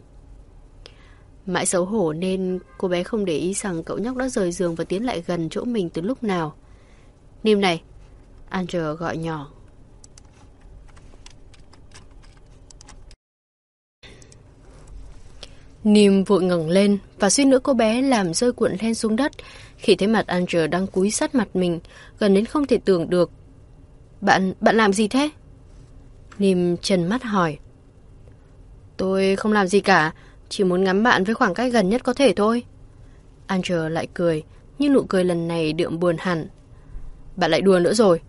Mãi xấu hổ nên cô bé không để ý rằng cậu nhóc đã rời giường và tiến lại gần chỗ mình từ lúc nào. Nìm này, Andrew gọi nhỏ. Nìm vội ngẩng lên và suy nữa cô bé làm rơi cuộn len xuống đất khi thấy mặt Andrew đang cúi sát mặt mình, gần đến không thể tưởng được. Bạn, bạn làm gì thế? Nìm trần mắt hỏi. Tôi không làm gì cả, chỉ muốn ngắm bạn với khoảng cách gần nhất có thể thôi. Angel lại cười, nhưng nụ cười lần này đượm buồn hẳn. Bạn lại đùa nữa rồi.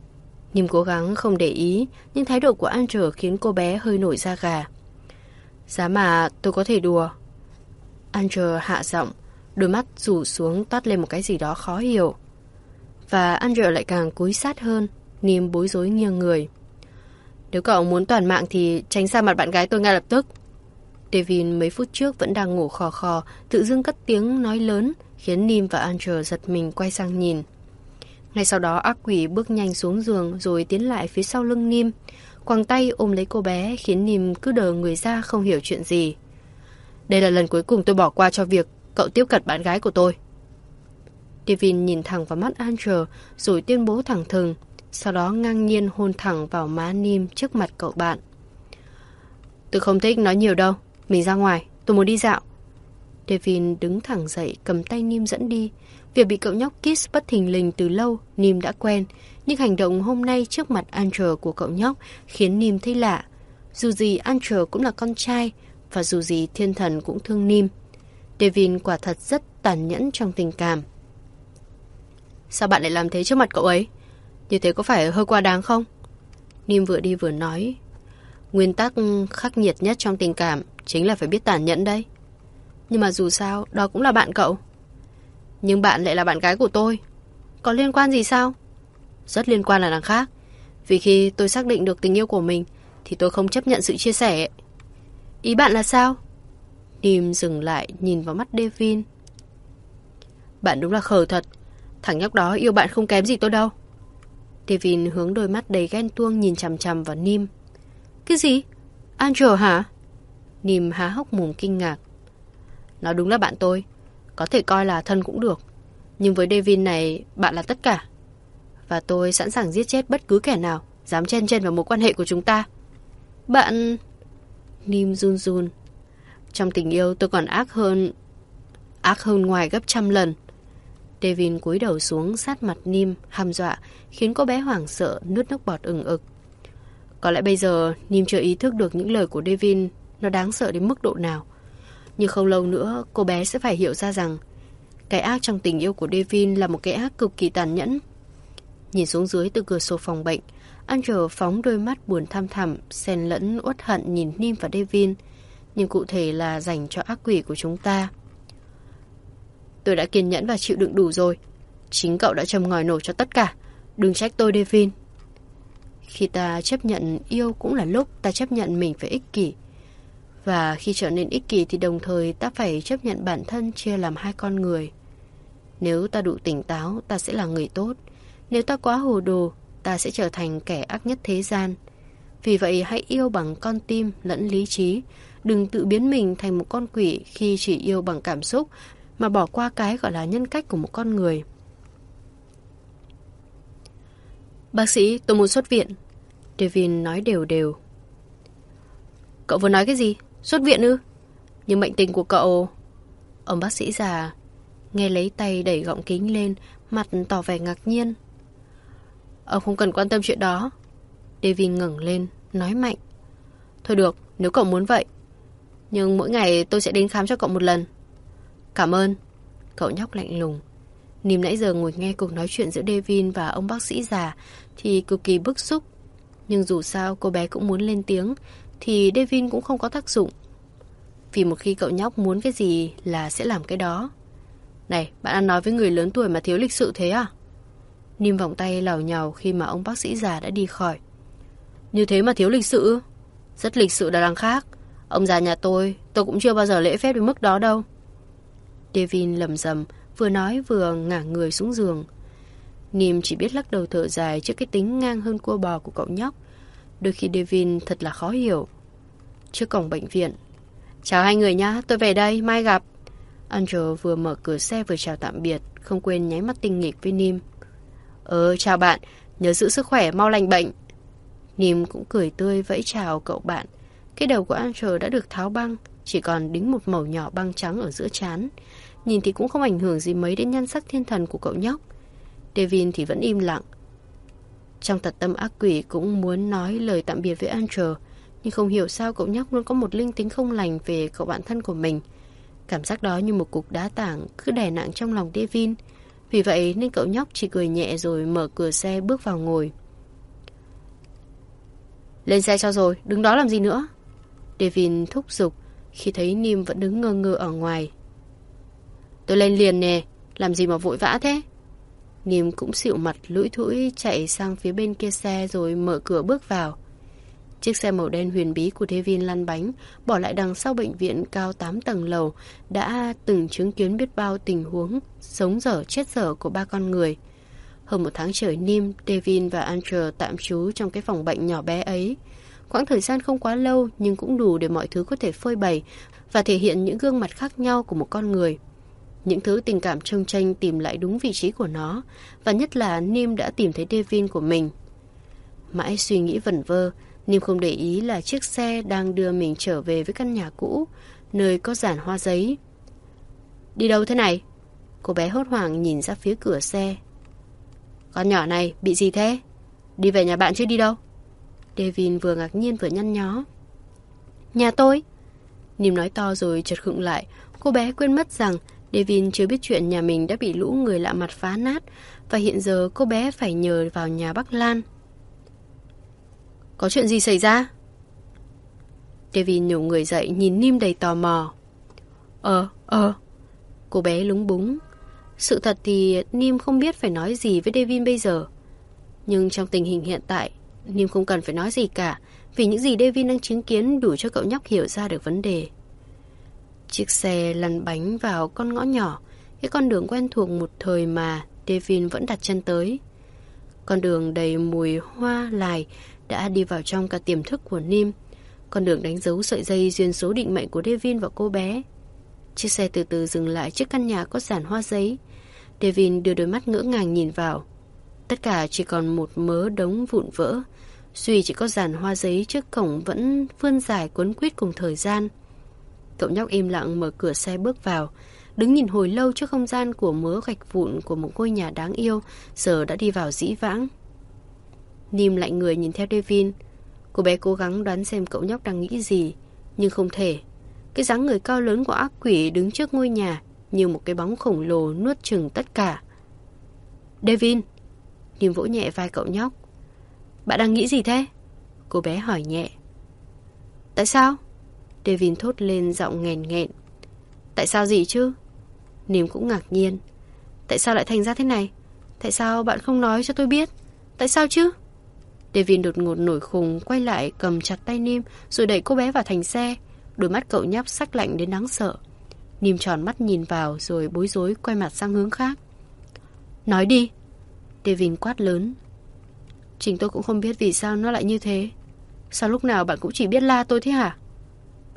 Nim cố gắng không để ý, nhưng thái độ của Angel khiến cô bé hơi nổi da gà. Giá mà tôi có thể đùa. Angel hạ giọng, đôi mắt rủ xuống toát lên một cái gì đó khó hiểu. Và Angel lại càng cúi sát hơn, Niềm bối rối nghiêng người. Nếu cậu muốn toàn mạng thì tránh xa mặt bạn gái tôi ngay lập tức. Devin mấy phút trước vẫn đang ngủ khò khò, tự dưng cất tiếng nói lớn, khiến Nim và Angel giật mình quay sang nhìn. Ngay sau đó ác quỷ bước nhanh xuống giường rồi tiến lại phía sau lưng Nim. Quàng tay ôm lấy cô bé khiến Nim cứ đờ người ra không hiểu chuyện gì. Đây là lần cuối cùng tôi bỏ qua cho việc cậu tiếp cận bạn gái của tôi. Devin nhìn thẳng vào mắt Angel rồi tuyên bố thẳng thừng, sau đó ngang nhiên hôn thẳng vào má Nim trước mặt cậu bạn. Tôi không thích nói nhiều đâu, mình ra ngoài, tôi muốn đi dạo. Devin đứng thẳng dậy cầm tay Nim dẫn đi. Việc bị cậu nhóc kiss bất thình lình từ lâu, Nim đã quen. Nhưng hành động hôm nay trước mặt Andrew của cậu nhóc khiến Nim thấy lạ. Dù gì Andrew cũng là con trai, và dù gì thiên thần cũng thương Nim. Devin quả thật rất tàn nhẫn trong tình cảm. Sao bạn lại làm thế trước mặt cậu ấy? Như thế có phải hơi quá đáng không? Nim vừa đi vừa nói. Nguyên tắc khắc nghiệt nhất trong tình cảm chính là phải biết tàn nhẫn đấy. Nhưng mà dù sao, đó cũng là bạn cậu. Nhưng bạn lại là bạn gái của tôi. Có liên quan gì sao? Rất liên quan là đằng khác. Vì khi tôi xác định được tình yêu của mình, thì tôi không chấp nhận sự chia sẻ. Ý bạn là sao? Tim dừng lại nhìn vào mắt Devin. Bạn đúng là khờ thật. Thằng nhóc đó yêu bạn không kém gì tôi đâu. Devin hướng đôi mắt đầy ghen tuông nhìn chằm chằm vào Nim. Cái gì? Angel hả? Nim há hốc mồm kinh ngạc. Nó đúng là bạn tôi. Có thể coi là thân cũng được. Nhưng với Devin này, bạn là tất cả. Và tôi sẵn sàng giết chết bất cứ kẻ nào dám chen chân vào mối quan hệ của chúng ta. Bạn... Nim run run. Trong tình yêu tôi còn ác hơn... Ác hơn ngoài gấp trăm lần. Devin cúi đầu xuống sát mặt Nim, hăm dọa, khiến cô bé hoảng sợ, nuốt nước bọt ừng ực. Có lẽ bây giờ Nim chưa ý thức được những lời của Devin nó đáng sợ đến mức độ nào. Nhưng không lâu nữa cô bé sẽ phải hiểu ra rằng cái ác trong tình yêu của Devin là một cái ác cực kỳ tàn nhẫn. Nhìn xuống dưới từ cửa sổ phòng bệnh, Angel phóng đôi mắt buồn thăm thẳm, xen lẫn uất hận nhìn Nim và Devin, nhưng cụ thể là dành cho ác quỷ của chúng ta. Tôi đã kiên nhẫn và chịu đựng đủ rồi. Chính cậu đã châm ngòi nổ cho tất cả. Đừng trách tôi, Devin. Khi ta chấp nhận yêu cũng là lúc ta chấp nhận mình phải ích kỷ. Và khi trở nên ích kỷ thì đồng thời ta phải chấp nhận bản thân chia làm hai con người. Nếu ta đủ tỉnh táo, ta sẽ là người tốt. Nếu ta quá hồ đồ, ta sẽ trở thành kẻ ác nhất thế gian. Vì vậy hãy yêu bằng con tim lẫn lý trí. Đừng tự biến mình thành một con quỷ khi chỉ yêu bằng cảm xúc mà bỏ qua cái gọi là nhân cách của một con người. Bác sĩ, tôi muốn xuất viện. Devin nói đều đều. Cậu vừa nói cái gì? Xuất viện ư? Nhưng bệnh tình của cậu... Ông bác sĩ già Nghe lấy tay đẩy gọng kính lên, mặt tỏ vẻ ngạc nhiên. Ông không cần quan tâm chuyện đó. David ngẩng lên, nói mạnh. Thôi được, nếu cậu muốn vậy. Nhưng mỗi ngày tôi sẽ đến khám cho cậu một lần. Cảm ơn. Cậu nhóc lạnh lùng. Nìm nãy giờ ngồi nghe cuộc nói chuyện giữa Devin và ông bác sĩ già thì cực kỳ bức xúc. Nhưng dù sao cô bé cũng muốn lên tiếng thì Devin cũng không có tác dụng. Vì một khi cậu nhóc muốn cái gì là sẽ làm cái đó. Này, bạn ăn nói với người lớn tuổi mà thiếu lịch sự thế à? Nim vòng tay lào nhào khi mà ông bác sĩ già đã đi khỏi. Như thế mà thiếu lịch sự? Rất lịch sự là đằng khác. Ông già nhà tôi, tôi cũng chưa bao giờ lễ phép đến mức đó đâu. Devin lầm rầm, vừa nói vừa ngả người xuống giường. Nim chỉ biết lắc đầu thở dài trước cái tính ngang hơn cua bò của cậu nhóc. Đôi khi Devin thật là khó hiểu. Trước cổng bệnh viện. Chào hai người nhá, tôi về đây, mai gặp. Andrew vừa mở cửa xe vừa chào tạm biệt, không quên nháy mắt tinh nghịch với Nim. Ờ, chào bạn, nhớ giữ sức khỏe, mau lành bệnh. Nim cũng cười tươi vẫy chào cậu bạn. Cái đầu của Andrew đã được tháo băng, chỉ còn đính một mẩu nhỏ băng trắng ở giữa chán. Nhìn thì cũng không ảnh hưởng gì mấy đến nhan sắc thiên thần của cậu nhóc. Devin thì vẫn im lặng. Trong thật tâm ác quỷ cũng muốn nói lời tạm biệt với Andrew, nhưng không hiểu sao cậu nhóc luôn có một linh tính không lành về cậu bạn thân của mình. Cảm giác đó như một cục đá tảng cứ đè nặng trong lòng Devin. Vì vậy nên cậu nhóc chỉ cười nhẹ rồi mở cửa xe bước vào ngồi. Lên xe cho rồi, đứng đó làm gì nữa? Devin thúc giục khi thấy Nim vẫn đứng ngơ ngơ ở ngoài. Tôi lên liền nè, làm gì mà vội vã thế? Niêm cũng xịu mặt lũi thũi chạy sang phía bên kia xe rồi mở cửa bước vào. Chiếc xe màu đen huyền bí của Devin lăn bánh, bỏ lại đằng sau bệnh viện cao 8 tầng lầu, đã từng chứng kiến biết bao tình huống sống dở chết dở của ba con người. Hơn một tháng trời Nim, Devin và Andrew tạm trú trong cái phòng bệnh nhỏ bé ấy. Quãng thời gian không quá lâu nhưng cũng đủ để mọi thứ có thể phơi bày và thể hiện những gương mặt khác nhau của một con người. Những thứ tình cảm trông tranh tìm lại đúng vị trí của nó và nhất là Nim đã tìm thấy Devin của mình. Mãi suy nghĩ vẩn vơ, Nim không để ý là chiếc xe đang đưa mình trở về với căn nhà cũ, nơi có giản hoa giấy. Đi đâu thế này? Cô bé hốt hoảng nhìn ra phía cửa xe. Con nhỏ này, bị gì thế? Đi về nhà bạn chứ đi đâu? Devin vừa ngạc nhiên vừa nhăn nhó. Nhà tôi? Nim nói to rồi chợt khựng lại. Cô bé quên mất rằng Devin chưa biết chuyện nhà mình đã bị lũ người lạ mặt phá nát và hiện giờ cô bé phải nhờ vào nhà Bắc Lan. Có chuyện gì xảy ra? Devin nhổ người dậy nhìn Nim đầy tò mò. Ờ, ờ. Cô bé lúng búng. Sự thật thì Nim không biết phải nói gì với Devin bây giờ. Nhưng trong tình hình hiện tại, Nim không cần phải nói gì cả vì những gì Devin đang chứng kiến đủ cho cậu nhóc hiểu ra được vấn đề. Chiếc xe lăn bánh vào con ngõ nhỏ, cái con đường quen thuộc một thời mà Devin vẫn đặt chân tới. Con đường đầy mùi hoa lài đã đi vào trong cả tiềm thức của Nim. Con đường đánh dấu sợi dây duyên số định mệnh của Devin và cô bé. Chiếc xe từ từ dừng lại trước căn nhà có giản hoa giấy. Devin đưa đôi mắt ngỡ ngàng nhìn vào. Tất cả chỉ còn một mớ đống vụn vỡ. Duy chỉ có giàn hoa giấy trước cổng vẫn vươn dài cuốn quýt cùng thời gian. Cậu nhóc im lặng mở cửa xe bước vào, đứng nhìn hồi lâu trước không gian của mớ gạch vụn của một ngôi nhà đáng yêu, giờ đã đi vào dĩ vãng. Nim lạnh người nhìn theo Devin. Cô bé cố gắng đoán xem cậu nhóc đang nghĩ gì, nhưng không thể. Cái dáng người cao lớn của ác quỷ đứng trước ngôi nhà như một cái bóng khổng lồ nuốt chừng tất cả. Devin! Nim vỗ nhẹ vai cậu nhóc. Bạn đang nghĩ gì thế? Cô bé hỏi nhẹ. Tại sao? Devin thốt lên giọng nghèn nghẹn. Tại sao gì chứ? Nim cũng ngạc nhiên. Tại sao lại thành ra thế này? Tại sao bạn không nói cho tôi biết? Tại sao chứ? Devin đột ngột nổi khùng, quay lại cầm chặt tay Nim, rồi đẩy cô bé vào thành xe. Đôi mắt cậu nhóc sắc lạnh đến đáng sợ. Nim tròn mắt nhìn vào rồi bối rối quay mặt sang hướng khác. Nói đi. Devin quát lớn. Chính tôi cũng không biết vì sao nó lại như thế. Sao lúc nào bạn cũng chỉ biết la tôi thế hả?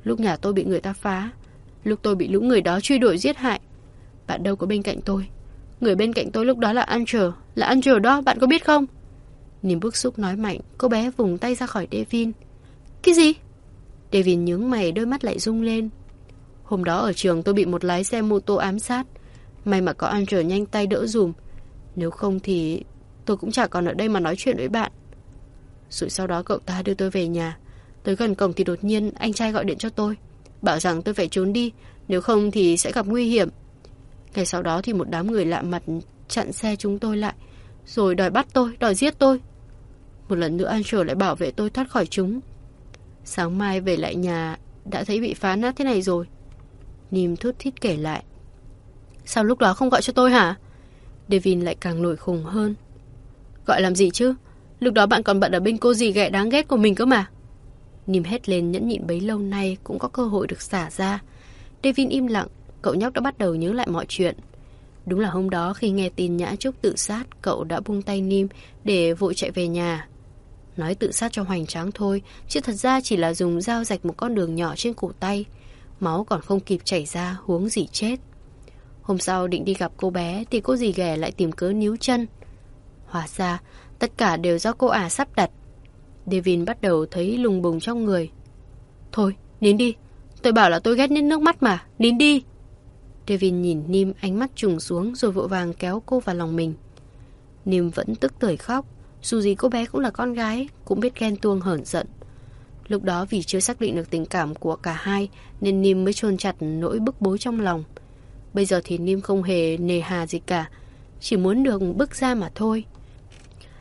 Lúc nhà tôi bị người ta phá Lúc tôi bị lũ người đó truy đuổi giết hại Bạn đâu có bên cạnh tôi Người bên cạnh tôi lúc đó là Andrew Là Andrew đó, bạn có biết không? Niềm bức xúc nói mạnh Cô bé vùng tay ra khỏi Devin Cái gì? Devin nhướng mày đôi mắt lại rung lên Hôm đó ở trường tôi bị một lái xe mô tô ám sát May mà có Andrew nhanh tay đỡ dùm. Nếu không thì tôi cũng chả còn ở đây mà nói chuyện với bạn. Rồi sau đó cậu ta đưa tôi về nhà. Tới gần cổng thì đột nhiên anh trai gọi điện cho tôi. Bảo rằng tôi phải trốn đi, nếu không thì sẽ gặp nguy hiểm. Ngày sau đó thì một đám người lạ mặt chặn xe chúng tôi lại. Rồi đòi bắt tôi, đòi giết tôi. Một lần nữa Angel lại bảo vệ tôi thoát khỏi chúng. Sáng mai về lại nhà đã thấy bị phá nát thế này rồi. Nìm thút thít kể lại. Sao lúc đó không gọi cho tôi hả? Devin lại càng nổi khùng hơn. Gọi làm gì chứ? Lúc đó bạn còn bận ở bên cô gì ghẻ đáng ghét của mình cơ mà. Nìm hét lên nhẫn nhịn bấy lâu nay cũng có cơ hội được xả ra. Devin im lặng, cậu nhóc đã bắt đầu nhớ lại mọi chuyện. Đúng là hôm đó khi nghe tin Nhã Trúc tự sát, cậu đã buông tay Nim để vội chạy về nhà. Nói tự sát cho hoành tráng thôi, chứ thật ra chỉ là dùng dao rạch một con đường nhỏ trên cổ tay. Máu còn không kịp chảy ra, huống gì chết. Hôm sau định đi gặp cô bé thì cô dì ghẻ lại tìm cớ níu chân. Hóa ra, tất cả đều do cô ả sắp đặt. Devin bắt đầu thấy lùng bùng trong người. Thôi, nín đi. Tôi bảo là tôi ghét nhất nước mắt mà, nín đi. Devin nhìn Nim ánh mắt trùng xuống rồi vội vàng kéo cô vào lòng mình. Nim vẫn tức tưởi khóc. Dù gì cô bé cũng là con gái, cũng biết ghen tuông hởn giận. Lúc đó vì chưa xác định được tình cảm của cả hai nên Nim mới chôn chặt nỗi bức bối trong lòng. Bây giờ thì Nim không hề nề hà gì cả, chỉ muốn được bước ra mà thôi.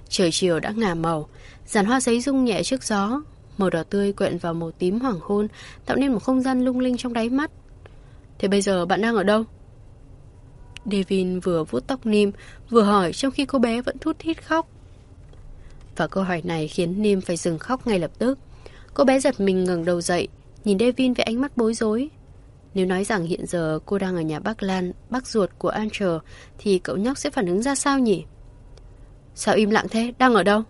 Trời chiều đã ngả màu, giàn hoa giấy rung nhẹ trước gió, màu đỏ tươi quyện vào màu tím hoàng hôn, tạo nên một không gian lung linh trong đáy mắt. Thế bây giờ bạn đang ở đâu? Devin vừa vuốt tóc Nim, vừa hỏi trong khi cô bé vẫn thút thít khóc. Và câu hỏi này khiến Nim phải dừng khóc ngay lập tức. Cô bé giật mình ngẩng đầu dậy, nhìn Devin với ánh mắt bối rối. Nếu nói rằng hiện giờ cô đang ở nhà bác Lan, bác ruột của Angel, thì cậu nhóc sẽ phản ứng ra sao nhỉ? Sao im lặng thế? Đang ở đâu?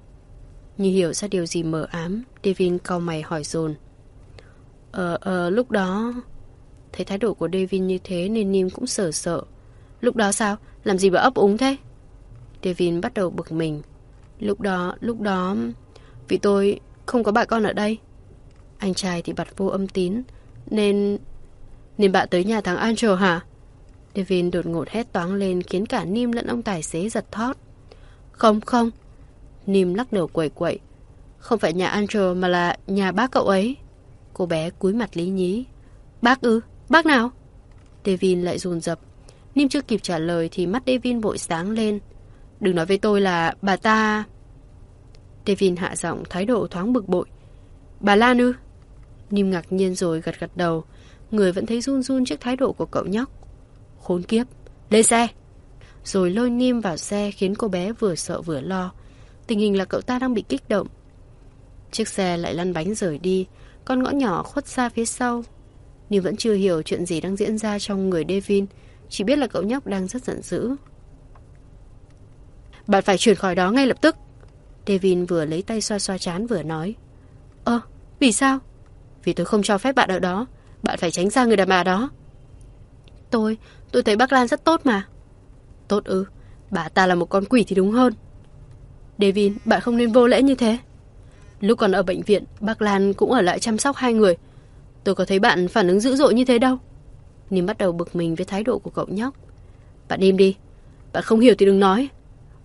Như hiểu ra điều gì mờ ám, Devin cau mày hỏi dồn. Ờ, ờ, lúc đó... Thấy thái độ của Devin như thế nên Nim cũng sợ sợ. Lúc đó sao? Làm gì mà ấp úng thế? Devin bắt đầu bực mình. Lúc đó, lúc đó... Vì tôi không có bà con ở đây. Anh trai thì bật vô âm tín. Nên... Nên bạn tới nhà thằng Angel hả? Devin đột ngột hét toáng lên khiến cả Nim lẫn ông tài xế giật thót. Không, không. Nim lắc đầu quẩy quậy. Không phải nhà Angel mà là nhà bác cậu ấy. Cô bé cúi mặt lý nhí. Bác ư? Bác nào? Devin lại run rập. Nim chưa kịp trả lời thì mắt Devin bội sáng lên. Đừng nói với tôi là bà ta... Devin hạ giọng thái độ thoáng bực bội. Bà Lan ư? Nim ngạc nhiên rồi gật gật đầu. Người vẫn thấy run run trước thái độ của cậu nhóc. Khốn kiếp. Lên xe! Rồi lôi Nim vào xe khiến cô bé vừa sợ vừa lo. Tình hình là cậu ta đang bị kích động. Chiếc xe lại lăn bánh rời đi. Con ngõ nhỏ khuất xa phía sau. nhưng vẫn chưa hiểu chuyện gì đang diễn ra trong người Devin. Chỉ biết là cậu nhóc đang rất giận dữ. Bạn phải chuyển khỏi đó ngay lập tức. Devin vừa lấy tay xoa xoa chán vừa nói. Ơ, vì sao? Vì tôi không cho phép bạn ở đó. Bạn phải tránh xa người đàn bà đó. Tôi, tôi thấy bác Lan rất tốt mà. Tốt ư, bà ta là một con quỷ thì đúng hơn. Devin, bạn không nên vô lễ như thế. Lúc còn ở bệnh viện, bác Lan cũng ở lại chăm sóc hai người. Tôi có thấy bạn phản ứng dữ dội như thế đâu. Nìm bắt đầu bực mình với thái độ của cậu nhóc. Bạn im đi. Bạn không hiểu thì đừng nói.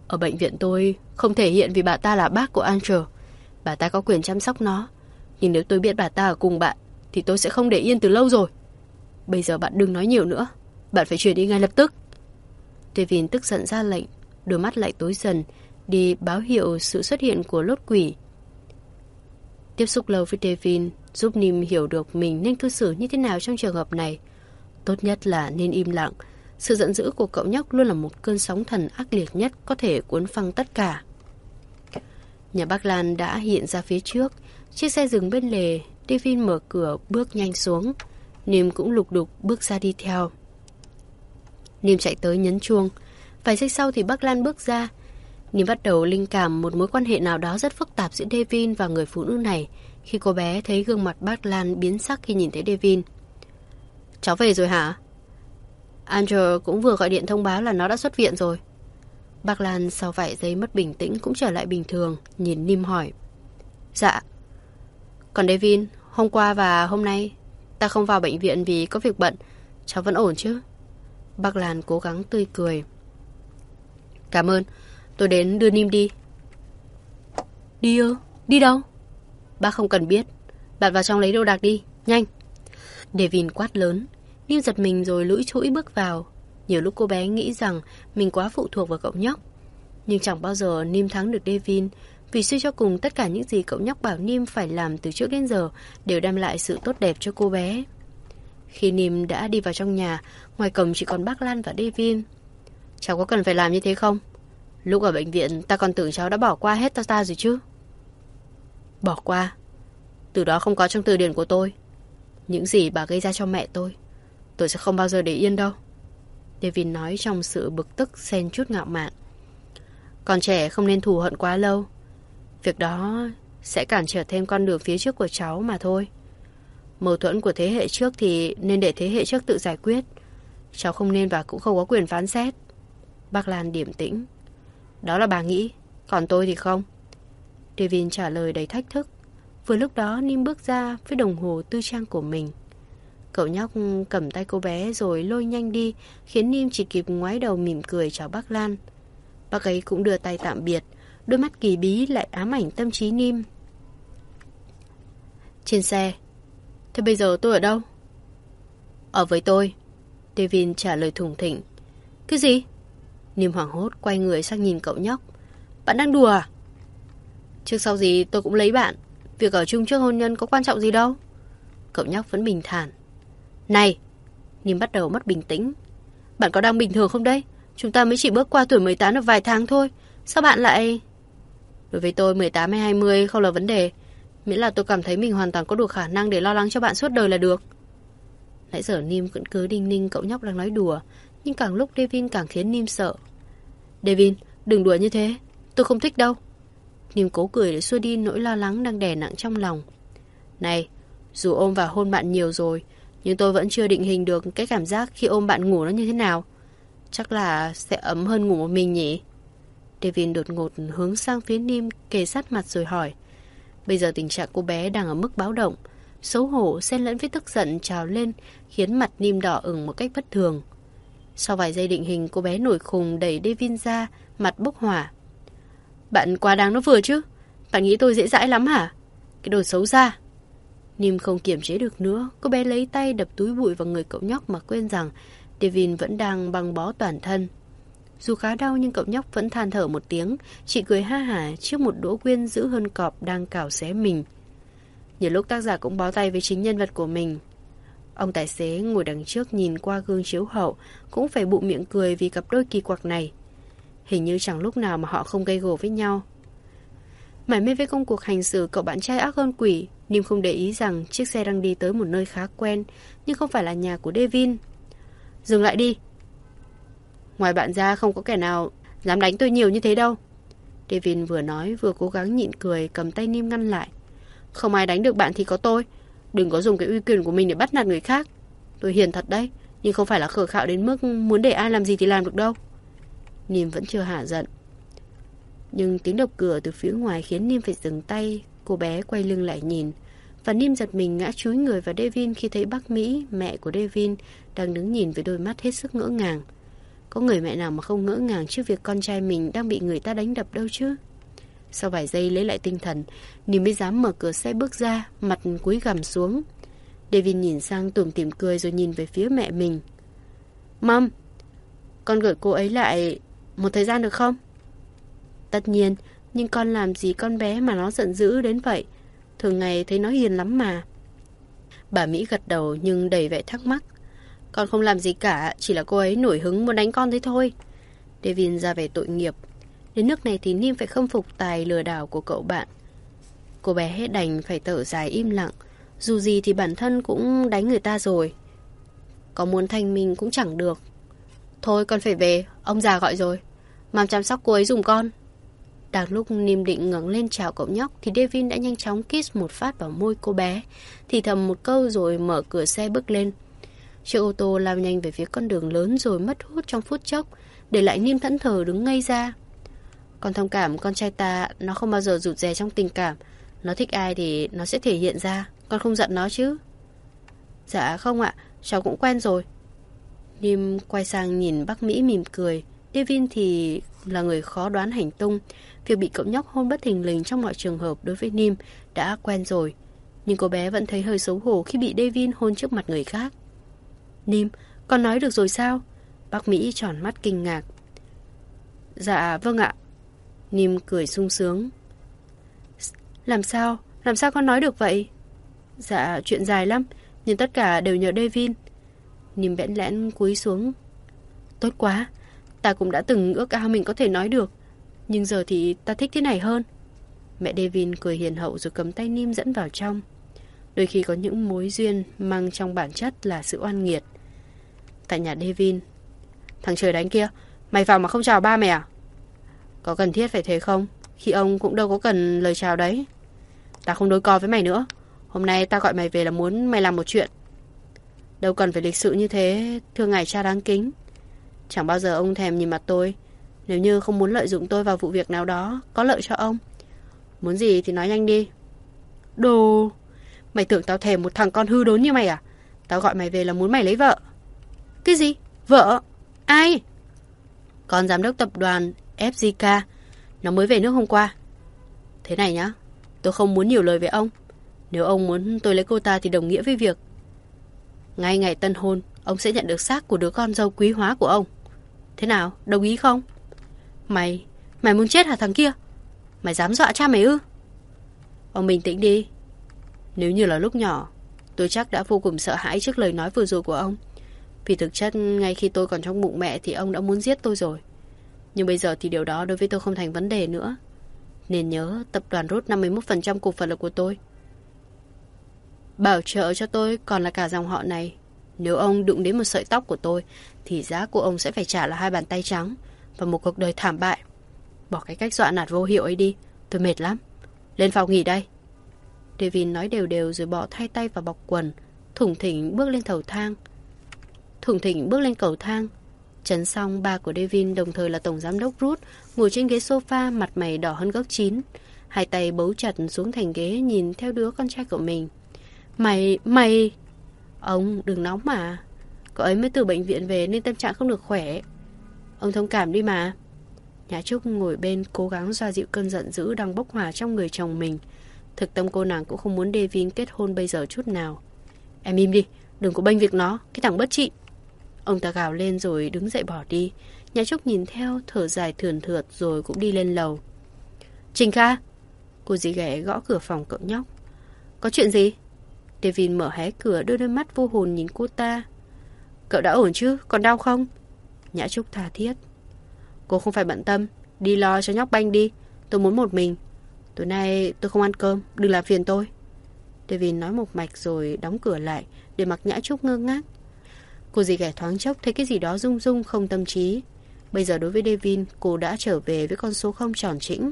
Ở bệnh viện tôi không thể hiện vì bà ta là bác của Angel. Bà ta có quyền chăm sóc nó. Nhưng nếu tôi biết bà ta ở cùng bạn, thì tôi sẽ không để yên từ lâu rồi. Bây giờ bạn đừng nói nhiều nữa. Bạn phải chuyển đi ngay lập tức. Devin tức giận ra lệnh, đôi mắt lại tối dần, đi báo hiệu sự xuất hiện của lốt quỷ. Tiếp xúc lâu với Devin giúp Nim hiểu được mình nên cư xử như thế nào trong trường hợp này. Tốt nhất là nên im lặng, sự giận dữ của cậu nhóc luôn là một cơn sóng thần ác liệt nhất có thể cuốn phăng tất cả. Nhà bác Lan đã hiện ra phía trước. Chiếc xe dừng bên lề, Devin mở cửa bước nhanh xuống. Niêm cũng lục đục bước ra đi theo. Niêm chạy tới nhấn chuông. Vài giây sau thì bác Lan bước ra. Niêm bắt đầu linh cảm một mối quan hệ nào đó rất phức tạp giữa Devin và người phụ nữ này khi cô bé thấy gương mặt bác Lan biến sắc khi nhìn thấy Devin. Cháu về rồi hả? Angel cũng vừa gọi điện thông báo là nó đã xuất viện rồi. Bác Lan sau vài giây mất bình tĩnh cũng trở lại bình thường, nhìn Nim hỏi. Dạ. Còn Devin, hôm qua và hôm nay, ta không vào bệnh viện vì có việc bận, cháu vẫn ổn chứ? Bác Lan cố gắng tươi cười. Cảm ơn, tôi đến đưa Nim đi. Đi ư? Đi đâu? Bác không cần biết. Bạn vào trong lấy đồ đạc đi, nhanh. Devin quát lớn. Nim giật mình rồi lũi chũi bước vào. Nhiều lúc cô bé nghĩ rằng mình quá phụ thuộc vào cậu nhóc. Nhưng chẳng bao giờ Nim thắng được Devin vì suy cho cùng tất cả những gì cậu nhóc bảo Nim phải làm từ trước đến giờ đều đem lại sự tốt đẹp cho cô bé. Khi Nim đã đi vào trong nhà, ngoài cổng chỉ còn bác Lan và Devin. Cháu có cần phải làm như thế không? Lúc ở bệnh viện ta còn tưởng cháu đã bỏ qua hết ta ta rồi chứ. Bỏ qua? Từ đó không có trong từ điển của tôi. Những gì bà gây ra cho mẹ tôi, tôi sẽ không bao giờ để yên đâu. David nói trong sự bực tức xen chút ngạo mạn. Còn trẻ không nên thù hận quá lâu. Việc đó sẽ cản trở thêm con đường phía trước của cháu mà thôi. Mâu thuẫn của thế hệ trước thì nên để thế hệ trước tự giải quyết. Cháu không nên và cũng không có quyền phán xét. Bác Lan điểm tĩnh. Đó là bà nghĩ, còn tôi thì không. Devin trả lời đầy thách thức. Vừa lúc đó Nim bước ra với đồng hồ tư trang của mình. Cậu nhóc cầm tay cô bé rồi lôi nhanh đi, khiến Nim chỉ kịp ngoái đầu mỉm cười chào bác Lan. Bác ấy cũng đưa tay tạm biệt, đôi mắt kỳ bí lại ám ảnh tâm trí Nim. Trên xe. Thế bây giờ tôi ở đâu? Ở với tôi. Devin trả lời thủng thỉnh. Cái gì? Niêm hoảng hốt quay người sang nhìn cậu nhóc. Bạn đang đùa à? Trước sau gì tôi cũng lấy bạn. Việc ở chung trước hôn nhân có quan trọng gì đâu. Cậu nhóc vẫn bình thản. Này! Niêm bắt đầu mất bình tĩnh. Bạn có đang bình thường không đấy? Chúng ta mới chỉ bước qua tuổi 18 được vài tháng thôi. Sao bạn lại... Đối với tôi 18 hay 20 không là vấn đề. Miễn là tôi cảm thấy mình hoàn toàn có đủ khả năng để lo lắng cho bạn suốt đời là được. Nãy giờ Nim vẫn cứ đinh ninh cậu nhóc đang nói đùa. Nhưng càng lúc Devin càng khiến Nim sợ. Devin, đừng đùa như thế. Tôi không thích đâu. Nim cố cười để xua đi nỗi lo lắng đang đè nặng trong lòng. Này, dù ôm và hôn bạn nhiều rồi, nhưng tôi vẫn chưa định hình được cái cảm giác khi ôm bạn ngủ nó như thế nào. Chắc là sẽ ấm hơn ngủ một mình nhỉ? Devin đột ngột hướng sang phía Nim kề sát mặt rồi hỏi. Bây giờ tình trạng cô bé đang ở mức báo động. Xấu hổ xen lẫn với tức giận trào lên khiến mặt Nim đỏ ửng một cách bất thường. Sau vài giây định hình cô bé nổi khùng đẩy Devin ra, mặt bốc hỏa. Bạn quá đáng nó vừa chứ? Bạn nghĩ tôi dễ dãi lắm hả? Cái đồ xấu xa. Nim không kiềm chế được nữa, cô bé lấy tay đập túi bụi vào người cậu nhóc mà quên rằng Devin vẫn đang băng bó toàn thân. Dù khá đau nhưng cậu nhóc vẫn than thở một tiếng, chị cười ha hả trước một đỗ quyên giữ hơn cọp đang cào xé mình. Nhiều lúc tác giả cũng bó tay với chính nhân vật của mình. Ông tài xế ngồi đằng trước nhìn qua gương chiếu hậu cũng phải bụng miệng cười vì cặp đôi kỳ quặc này. Hình như chẳng lúc nào mà họ không gây gổ với nhau. Mải mê với công cuộc hành xử cậu bạn trai ác hơn quỷ, Nim không để ý rằng chiếc xe đang đi tới một nơi khá quen, nhưng không phải là nhà của Devin. Dừng lại đi. Ngoài bạn ra không có kẻ nào dám đánh tôi nhiều như thế đâu. Devin vừa nói vừa cố gắng nhịn cười cầm tay Nim ngăn lại. Không ai đánh được bạn thì có tôi. Đừng có dùng cái uy quyền của mình để bắt nạt người khác. Tôi hiền thật đấy, nhưng không phải là khờ khạo đến mức muốn để ai làm gì thì làm được đâu. Niêm vẫn chưa hạ giận. Nhưng tiếng đập cửa từ phía ngoài khiến Niêm phải dừng tay. Cô bé quay lưng lại nhìn. Và Niêm giật mình ngã chúi người vào Devin khi thấy bác Mỹ, mẹ của Devin, đang đứng nhìn với đôi mắt hết sức ngỡ ngàng. Có người mẹ nào mà không ngỡ ngàng trước việc con trai mình đang bị người ta đánh đập đâu chứ? Sau vài giây lấy lại tinh thần, Nim mới dám mở cửa xe bước ra, mặt cúi gằm xuống. Devin nhìn sang tủm tỉm cười rồi nhìn về phía mẹ mình. Mom, con gửi cô ấy lại một thời gian được không? Tất nhiên, nhưng con làm gì con bé mà nó giận dữ đến vậy? Thường ngày thấy nó hiền lắm mà. Bà Mỹ gật đầu nhưng đầy vẻ thắc mắc. Con không làm gì cả, chỉ là cô ấy nổi hứng muốn đánh con thế thôi. Devin ra vẻ tội nghiệp. Đến nước này thì Nim phải khâm phục tài lừa đảo của cậu bạn. Cô bé hết đành phải thở dài im lặng. Dù gì thì bản thân cũng đánh người ta rồi. Có muốn thanh minh cũng chẳng được. Thôi con phải về, ông già gọi rồi. Mam chăm sóc cô ấy dùng con. Đang lúc Nim định ngẩng lên chào cậu nhóc thì Devin đã nhanh chóng kiss một phát vào môi cô bé. Thì thầm một câu rồi mở cửa xe bước lên. Chiếc ô tô lao nhanh về phía con đường lớn rồi mất hút trong phút chốc, để lại Nim thẫn thờ đứng ngây ra. Con thông cảm con trai ta, nó không bao giờ rụt rè trong tình cảm. Nó thích ai thì nó sẽ thể hiện ra, con không giận nó chứ. Dạ không ạ, cháu cũng quen rồi. Nim quay sang nhìn bác Mỹ mỉm cười. Devin thì là người khó đoán hành tung. Việc bị cậu nhóc hôn bất thình lình trong mọi trường hợp đối với Nim đã quen rồi. Nhưng cô bé vẫn thấy hơi xấu hổ khi bị Devin hôn trước mặt người khác. Nim, con nói được rồi sao? Bác Mỹ tròn mắt kinh ngạc. Dạ, vâng ạ. Nim cười sung sướng. Làm sao? Làm sao con nói được vậy? Dạ, chuyện dài lắm, nhưng tất cả đều nhờ Devin. Nim bẽn lẽn cúi xuống. Tốt quá, ta cũng đã từng ước ao mình có thể nói được. Nhưng giờ thì ta thích thế này hơn. Mẹ Devin cười hiền hậu rồi cầm tay Nim dẫn vào trong. Đôi khi có những mối duyên mang trong bản chất là sự oan nghiệt. Tại nhà Devin, thằng trời đánh kia, mày vào mà không chào ba mẹ à? Có cần thiết phải thế không? Khi ông cũng đâu có cần lời chào đấy. Ta không đối co với mày nữa. Hôm nay ta gọi mày về là muốn mày làm một chuyện. Đâu cần phải lịch sự như thế, thưa ngài cha đáng kính. Chẳng bao giờ ông thèm nhìn mặt tôi. Nếu như không muốn lợi dụng tôi vào vụ việc nào đó, có lợi cho ông. Muốn gì thì nói nhanh đi. Đồ... Mày tưởng tao thèm một thằng con hư đốn như mày à? Tao gọi mày về là muốn mày lấy vợ. Cái gì? Vợ? Ai? Con giám đốc tập đoàn FGK. Nó mới về nước hôm qua. Thế này nhá, tôi không muốn nhiều lời với ông. Nếu ông muốn tôi lấy cô ta thì đồng nghĩa với việc ngay ngày tân hôn, ông sẽ nhận được xác của đứa con dâu quý hóa của ông. Thế nào, đồng ý không? Mày, mày muốn chết hả thằng kia? Mày dám dọa cha mày ư? Ông bình tĩnh đi. Nếu như là lúc nhỏ, tôi chắc đã vô cùng sợ hãi trước lời nói vừa rồi của ông. Vì thực chất, ngay khi tôi còn trong bụng mẹ thì ông đã muốn giết tôi rồi. Nhưng bây giờ thì điều đó đối với tôi không thành vấn đề nữa. Nên nhớ, tập đoàn rút 51% cổ phần là của tôi. Bảo trợ cho tôi còn là cả dòng họ này. Nếu ông đụng đến một sợi tóc của tôi, thì giá của ông sẽ phải trả là hai bàn tay trắng và một cuộc đời thảm bại. Bỏ cái cách dọa nạt vô hiệu ấy đi, tôi mệt lắm. Lên phòng nghỉ đây. Devin nói đều đều rồi bỏ thay tay vào bọc quần, thủng thỉnh bước lên cầu thang. Thủng thỉnh bước lên cầu thang. Chấn xong, ba của Devin đồng thời là tổng giám đốc Ruth ngồi trên ghế sofa mặt mày đỏ hơn gốc chín. Hai tay bấu chặt xuống thành ghế nhìn theo đứa con trai của mình. Mày, mày... Ông, đừng nóng mà. Cậu ấy mới từ bệnh viện về nên tâm trạng không được khỏe. Ông thông cảm đi mà. Nhã Trúc ngồi bên cố gắng xoa dịu cơn giận dữ đang bốc hỏa trong người chồng mình. Thực tâm cô nàng cũng không muốn Devin kết hôn bây giờ chút nào. Em im đi, đừng có bênh việc nó, cái thằng bất trị. Ông ta gào lên rồi đứng dậy bỏ đi. Nhã Trúc nhìn theo, thở dài thườn thượt rồi cũng đi lên lầu. Trình Kha! Cô dì ghẻ gõ cửa phòng cậu nhóc. Có chuyện gì? Devin mở hé cửa đôi đôi mắt vô hồn nhìn cô ta. Cậu đã ổn chứ? Còn đau không? Nhã Trúc tha thiết. Cô không phải bận tâm. Đi lo cho nhóc banh đi. Tôi muốn một mình. Tối nay tôi không ăn cơm. Đừng làm phiền tôi. Devin nói một mạch rồi đóng cửa lại để mặc Nhã Trúc ngơ ngác. Cô dì ghẻ thoáng chốc thấy cái gì đó rung rung không tâm trí. Bây giờ đối với Devin, cô đã trở về với con số không tròn trĩnh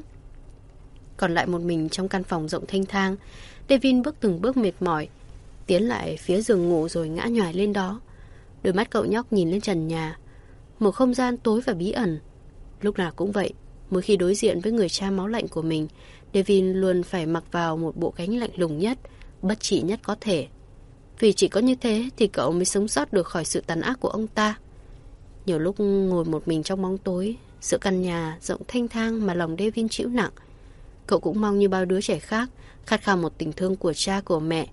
Còn lại một mình trong căn phòng rộng thanh thang, Devin bước từng bước mệt mỏi, tiến lại phía giường ngủ rồi ngã nhòi lên đó. Đôi mắt cậu nhóc nhìn lên trần nhà, một không gian tối và bí ẩn. Lúc nào cũng vậy, mỗi khi đối diện với người cha máu lạnh của mình, Devin luôn phải mặc vào một bộ cánh lạnh lùng nhất, bất trị nhất có thể. Vì chỉ có như thế thì cậu mới sống sót được khỏi sự tàn ác của ông ta. Nhiều lúc ngồi một mình trong bóng tối, giữa căn nhà rộng thanh thang mà lòng Devin chịu nặng. Cậu cũng mong như bao đứa trẻ khác, khát khao một tình thương của cha của mẹ.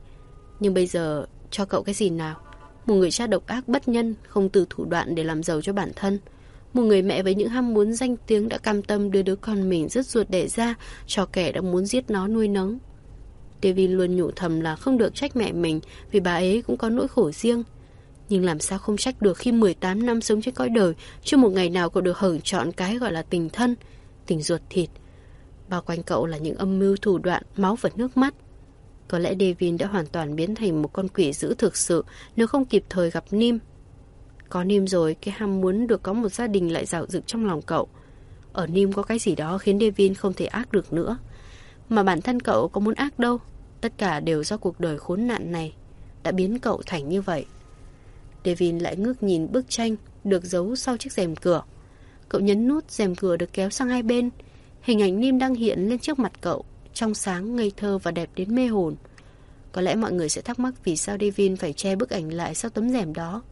Nhưng bây giờ cho cậu cái gì nào? Một người cha độc ác bất nhân, không từ thủ đoạn để làm giàu cho bản thân. Một người mẹ với những ham muốn danh tiếng đã cam tâm đưa đứa con mình rất ruột đẻ ra cho kẻ đã muốn giết nó nuôi nấng. Devin luôn nhủ thầm là không được trách mẹ mình vì bà ấy cũng có nỗi khổ riêng. Nhưng làm sao không trách được khi 18 năm sống trên cõi đời chưa một ngày nào cậu được hưởng chọn cái gọi là tình thân, tình ruột thịt. Bao quanh cậu là những âm mưu thủ đoạn, máu và nước mắt. Có lẽ Devin đã hoàn toàn biến thành một con quỷ dữ thực sự nếu không kịp thời gặp Nim. Có Nim rồi, cái ham muốn được có một gia đình lại dạo dựng trong lòng cậu. Ở Nim có cái gì đó khiến Devin không thể ác được nữa. Mà bản thân cậu có muốn ác đâu. Tất cả đều do cuộc đời khốn nạn này đã biến cậu thành như vậy. Devin lại ngước nhìn bức tranh được giấu sau chiếc rèm cửa. Cậu nhấn nút rèm cửa được kéo sang hai bên. Hình ảnh Nim đang hiện lên trước mặt cậu, trong sáng, ngây thơ và đẹp đến mê hồn. Có lẽ mọi người sẽ thắc mắc vì sao Devin phải che bức ảnh lại sau tấm rèm đó.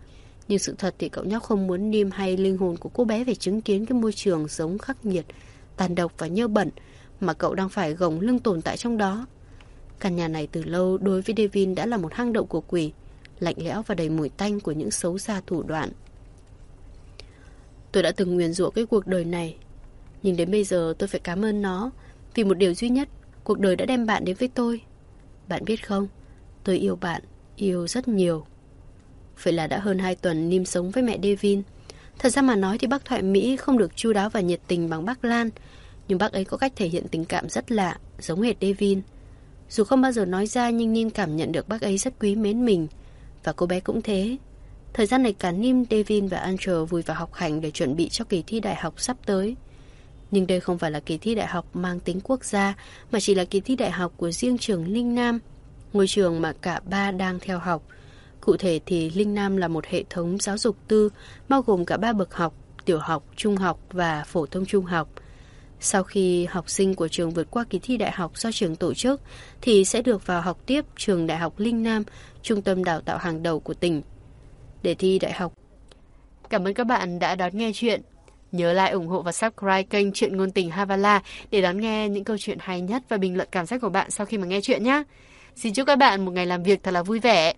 Nhưng sự thật thì cậu nhóc không muốn Nim hay linh hồn của cô bé phải chứng kiến cái môi trường sống khắc nghiệt, tàn độc và nhơ bẩn mà cậu đang phải gồng lưng tồn tại trong đó. Căn nhà này từ lâu đối với Devin đã là một hang động của quỷ, lạnh lẽo và đầy mùi tanh của những xấu xa thủ đoạn. Tôi đã từng nguyền rủa cái cuộc đời này, nhưng đến bây giờ tôi phải cảm ơn nó vì một điều duy nhất, cuộc đời đã đem bạn đến với tôi. Bạn biết không, tôi yêu bạn, yêu rất nhiều. Vậy là đã hơn hai tuần Nim sống với mẹ Devin. Thật ra mà nói thì bác Thoại Mỹ không được chu đáo và nhiệt tình bằng bác Lan, nhưng bác ấy có cách thể hiện tình cảm rất lạ, giống hệt Devin. Dù không bao giờ nói ra nhưng Nim cảm nhận được bác ấy rất quý mến mình, và cô bé cũng thế. Thời gian này cả Nim, Devin và Andrew vui vào học hành để chuẩn bị cho kỳ thi đại học sắp tới. Nhưng đây không phải là kỳ thi đại học mang tính quốc gia, mà chỉ là kỳ thi đại học của riêng trường Linh Nam, ngôi trường mà cả ba đang theo học. Cụ thể thì Linh Nam là một hệ thống giáo dục tư, bao gồm cả ba bậc học, tiểu học, trung học và phổ thông trung học. Sau khi học sinh của trường vượt qua kỳ thi đại học do trường tổ chức, thì sẽ được vào học tiếp trường Đại học Linh Nam, trung tâm đào tạo hàng đầu của tỉnh. Để thi đại học. Cảm ơn các bạn đã đón nghe chuyện. Nhớ like, ủng hộ và subscribe kênh Chuyện Ngôn Tình Havala để đón nghe những câu chuyện hay nhất và bình luận cảm giác của bạn sau khi mà nghe chuyện nhé. Xin chúc các bạn một ngày làm việc thật là vui vẻ.